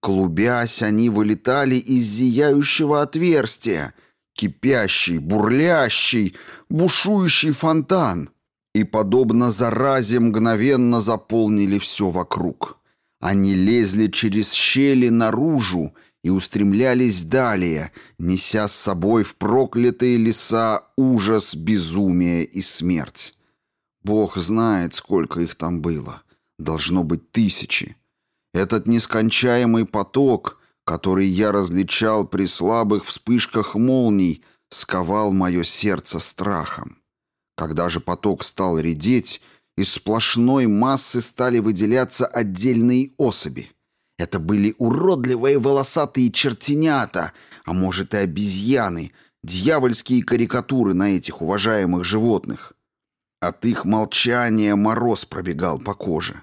Клубясь, они вылетали из зияющего отверстия, кипящий, бурлящий, бушующий фонтан, и, подобно заразе, мгновенно заполнили все вокруг. Они лезли через щели наружу и устремлялись далее, неся с собой в проклятые леса ужас, безумие и смерть. Бог знает, сколько их там было. Должно быть тысячи. Этот нескончаемый поток, который я различал при слабых вспышках молний, сковал мое сердце страхом. Когда же поток стал редеть, из сплошной массы стали выделяться отдельные особи. Это были уродливые волосатые чертенята, а может и обезьяны, дьявольские карикатуры на этих уважаемых животных. От их молчания мороз пробегал по коже.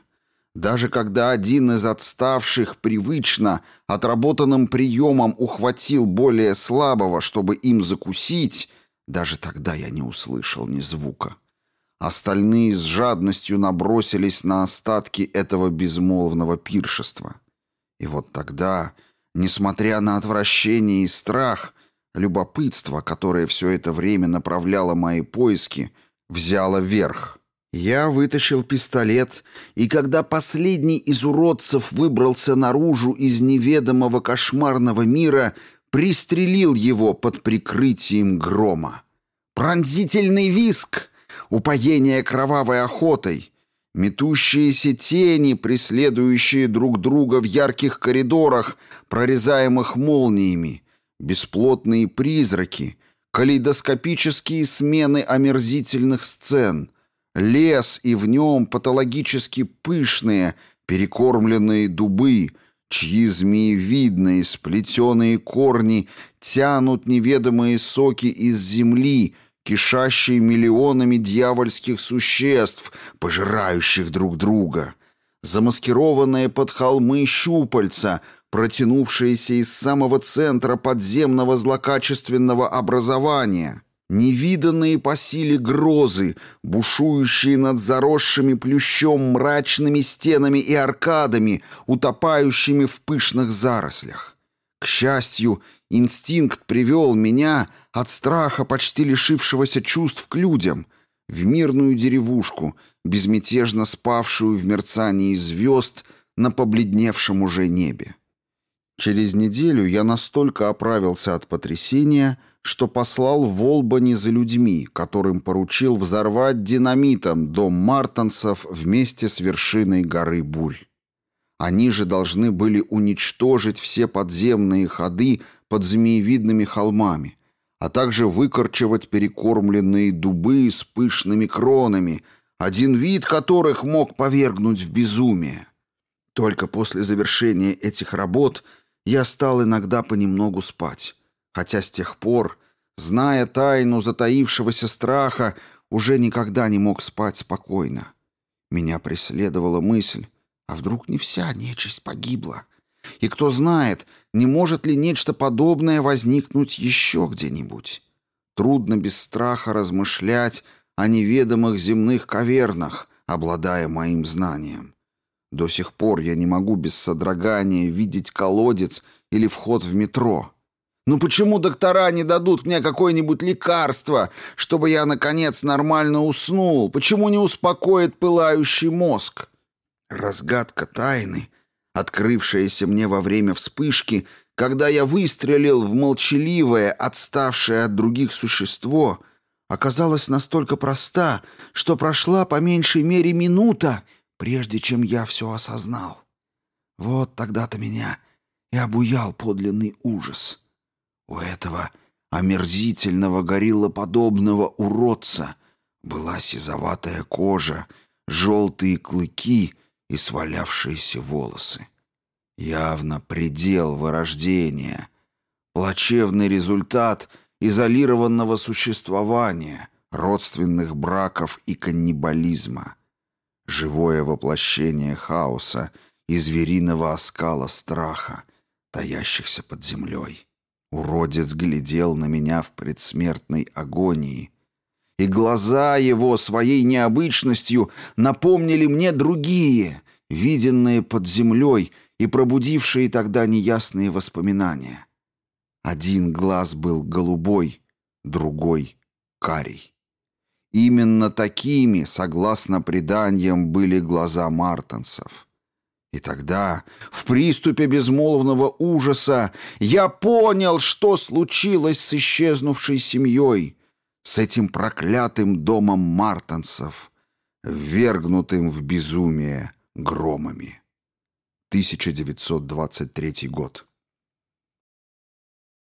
Даже когда один из отставших привычно отработанным приемом ухватил более слабого, чтобы им закусить, даже тогда я не услышал ни звука. Остальные с жадностью набросились на остатки этого безмолвного пиршества. И вот тогда, несмотря на отвращение и страх, любопытство, которое все это время направляло мои поиски, взяло верх — я вытащил пистолет, и когда последний из уродцев выбрался наружу из неведомого кошмарного мира, пристрелил его под прикрытием грома. Пронзительный виск, упоение кровавой охотой, метущиеся тени, преследующие друг друга в ярких коридорах, прорезаемых молниями, бесплотные призраки, калейдоскопические смены омерзительных сцен — Лес и в нем патологически пышные, перекормленные дубы, чьи змеевидные сплетенные корни тянут неведомые соки из земли, кишащие миллионами дьявольских существ, пожирающих друг друга. Замаскированные под холмы щупальца, протянувшиеся из самого центра подземного злокачественного образования — Невиданные по силе грозы, бушующие над заросшими плющом мрачными стенами и аркадами, утопающими в пышных зарослях. К счастью, инстинкт привел меня, от страха почти лишившегося чувств к людям, в мирную деревушку, безмятежно спавшую в мерцании звезд на побледневшем уже небе. Через неделю я настолько оправился от потрясения, что послал в Олбани за людьми, которым поручил взорвать динамитом дом Мартансов вместе с вершиной горы Бурь. Они же должны были уничтожить все подземные ходы под змеевидными холмами, а также выкорчевать перекормленные дубы с пышными кронами, один вид которых мог повергнуть в безумие. Только после завершения этих работ я стал иногда понемногу спать хотя с тех пор, зная тайну затаившегося страха, уже никогда не мог спать спокойно. Меня преследовала мысль, а вдруг не вся нечисть погибла? И кто знает, не может ли нечто подобное возникнуть еще где-нибудь? Трудно без страха размышлять о неведомых земных кавернах, обладая моим знанием. До сих пор я не могу без содрогания видеть колодец или вход в метро. Ну почему доктора не дадут мне какое-нибудь лекарство, чтобы я, наконец, нормально уснул? Почему не успокоит пылающий мозг? Разгадка тайны, открывшаяся мне во время вспышки, когда я выстрелил в молчаливое, отставшее от других существо, оказалась настолько проста, что прошла по меньшей мере минута, прежде чем я все осознал. Вот тогда-то меня и обуял подлинный ужас. У этого омерзительного гориллоподобного уродца была сизоватая кожа, желтые клыки и свалявшиеся волосы. Явно предел вырождения, плачевный результат изолированного существования, родственных браков и каннибализма, живое воплощение хаоса и звериного оскала страха, таящихся под землей. Уродец глядел на меня в предсмертной агонии. И глаза его своей необычностью напомнили мне другие, виденные под землей и пробудившие тогда неясные воспоминания. Один глаз был голубой, другой — карий. Именно такими, согласно преданиям, были глаза мартенсов. И тогда, в приступе безмолвного ужаса, я понял, что случилось с исчезнувшей семьей, с этим проклятым домом мартенсов, ввергнутым в безумие громами. 1923 год.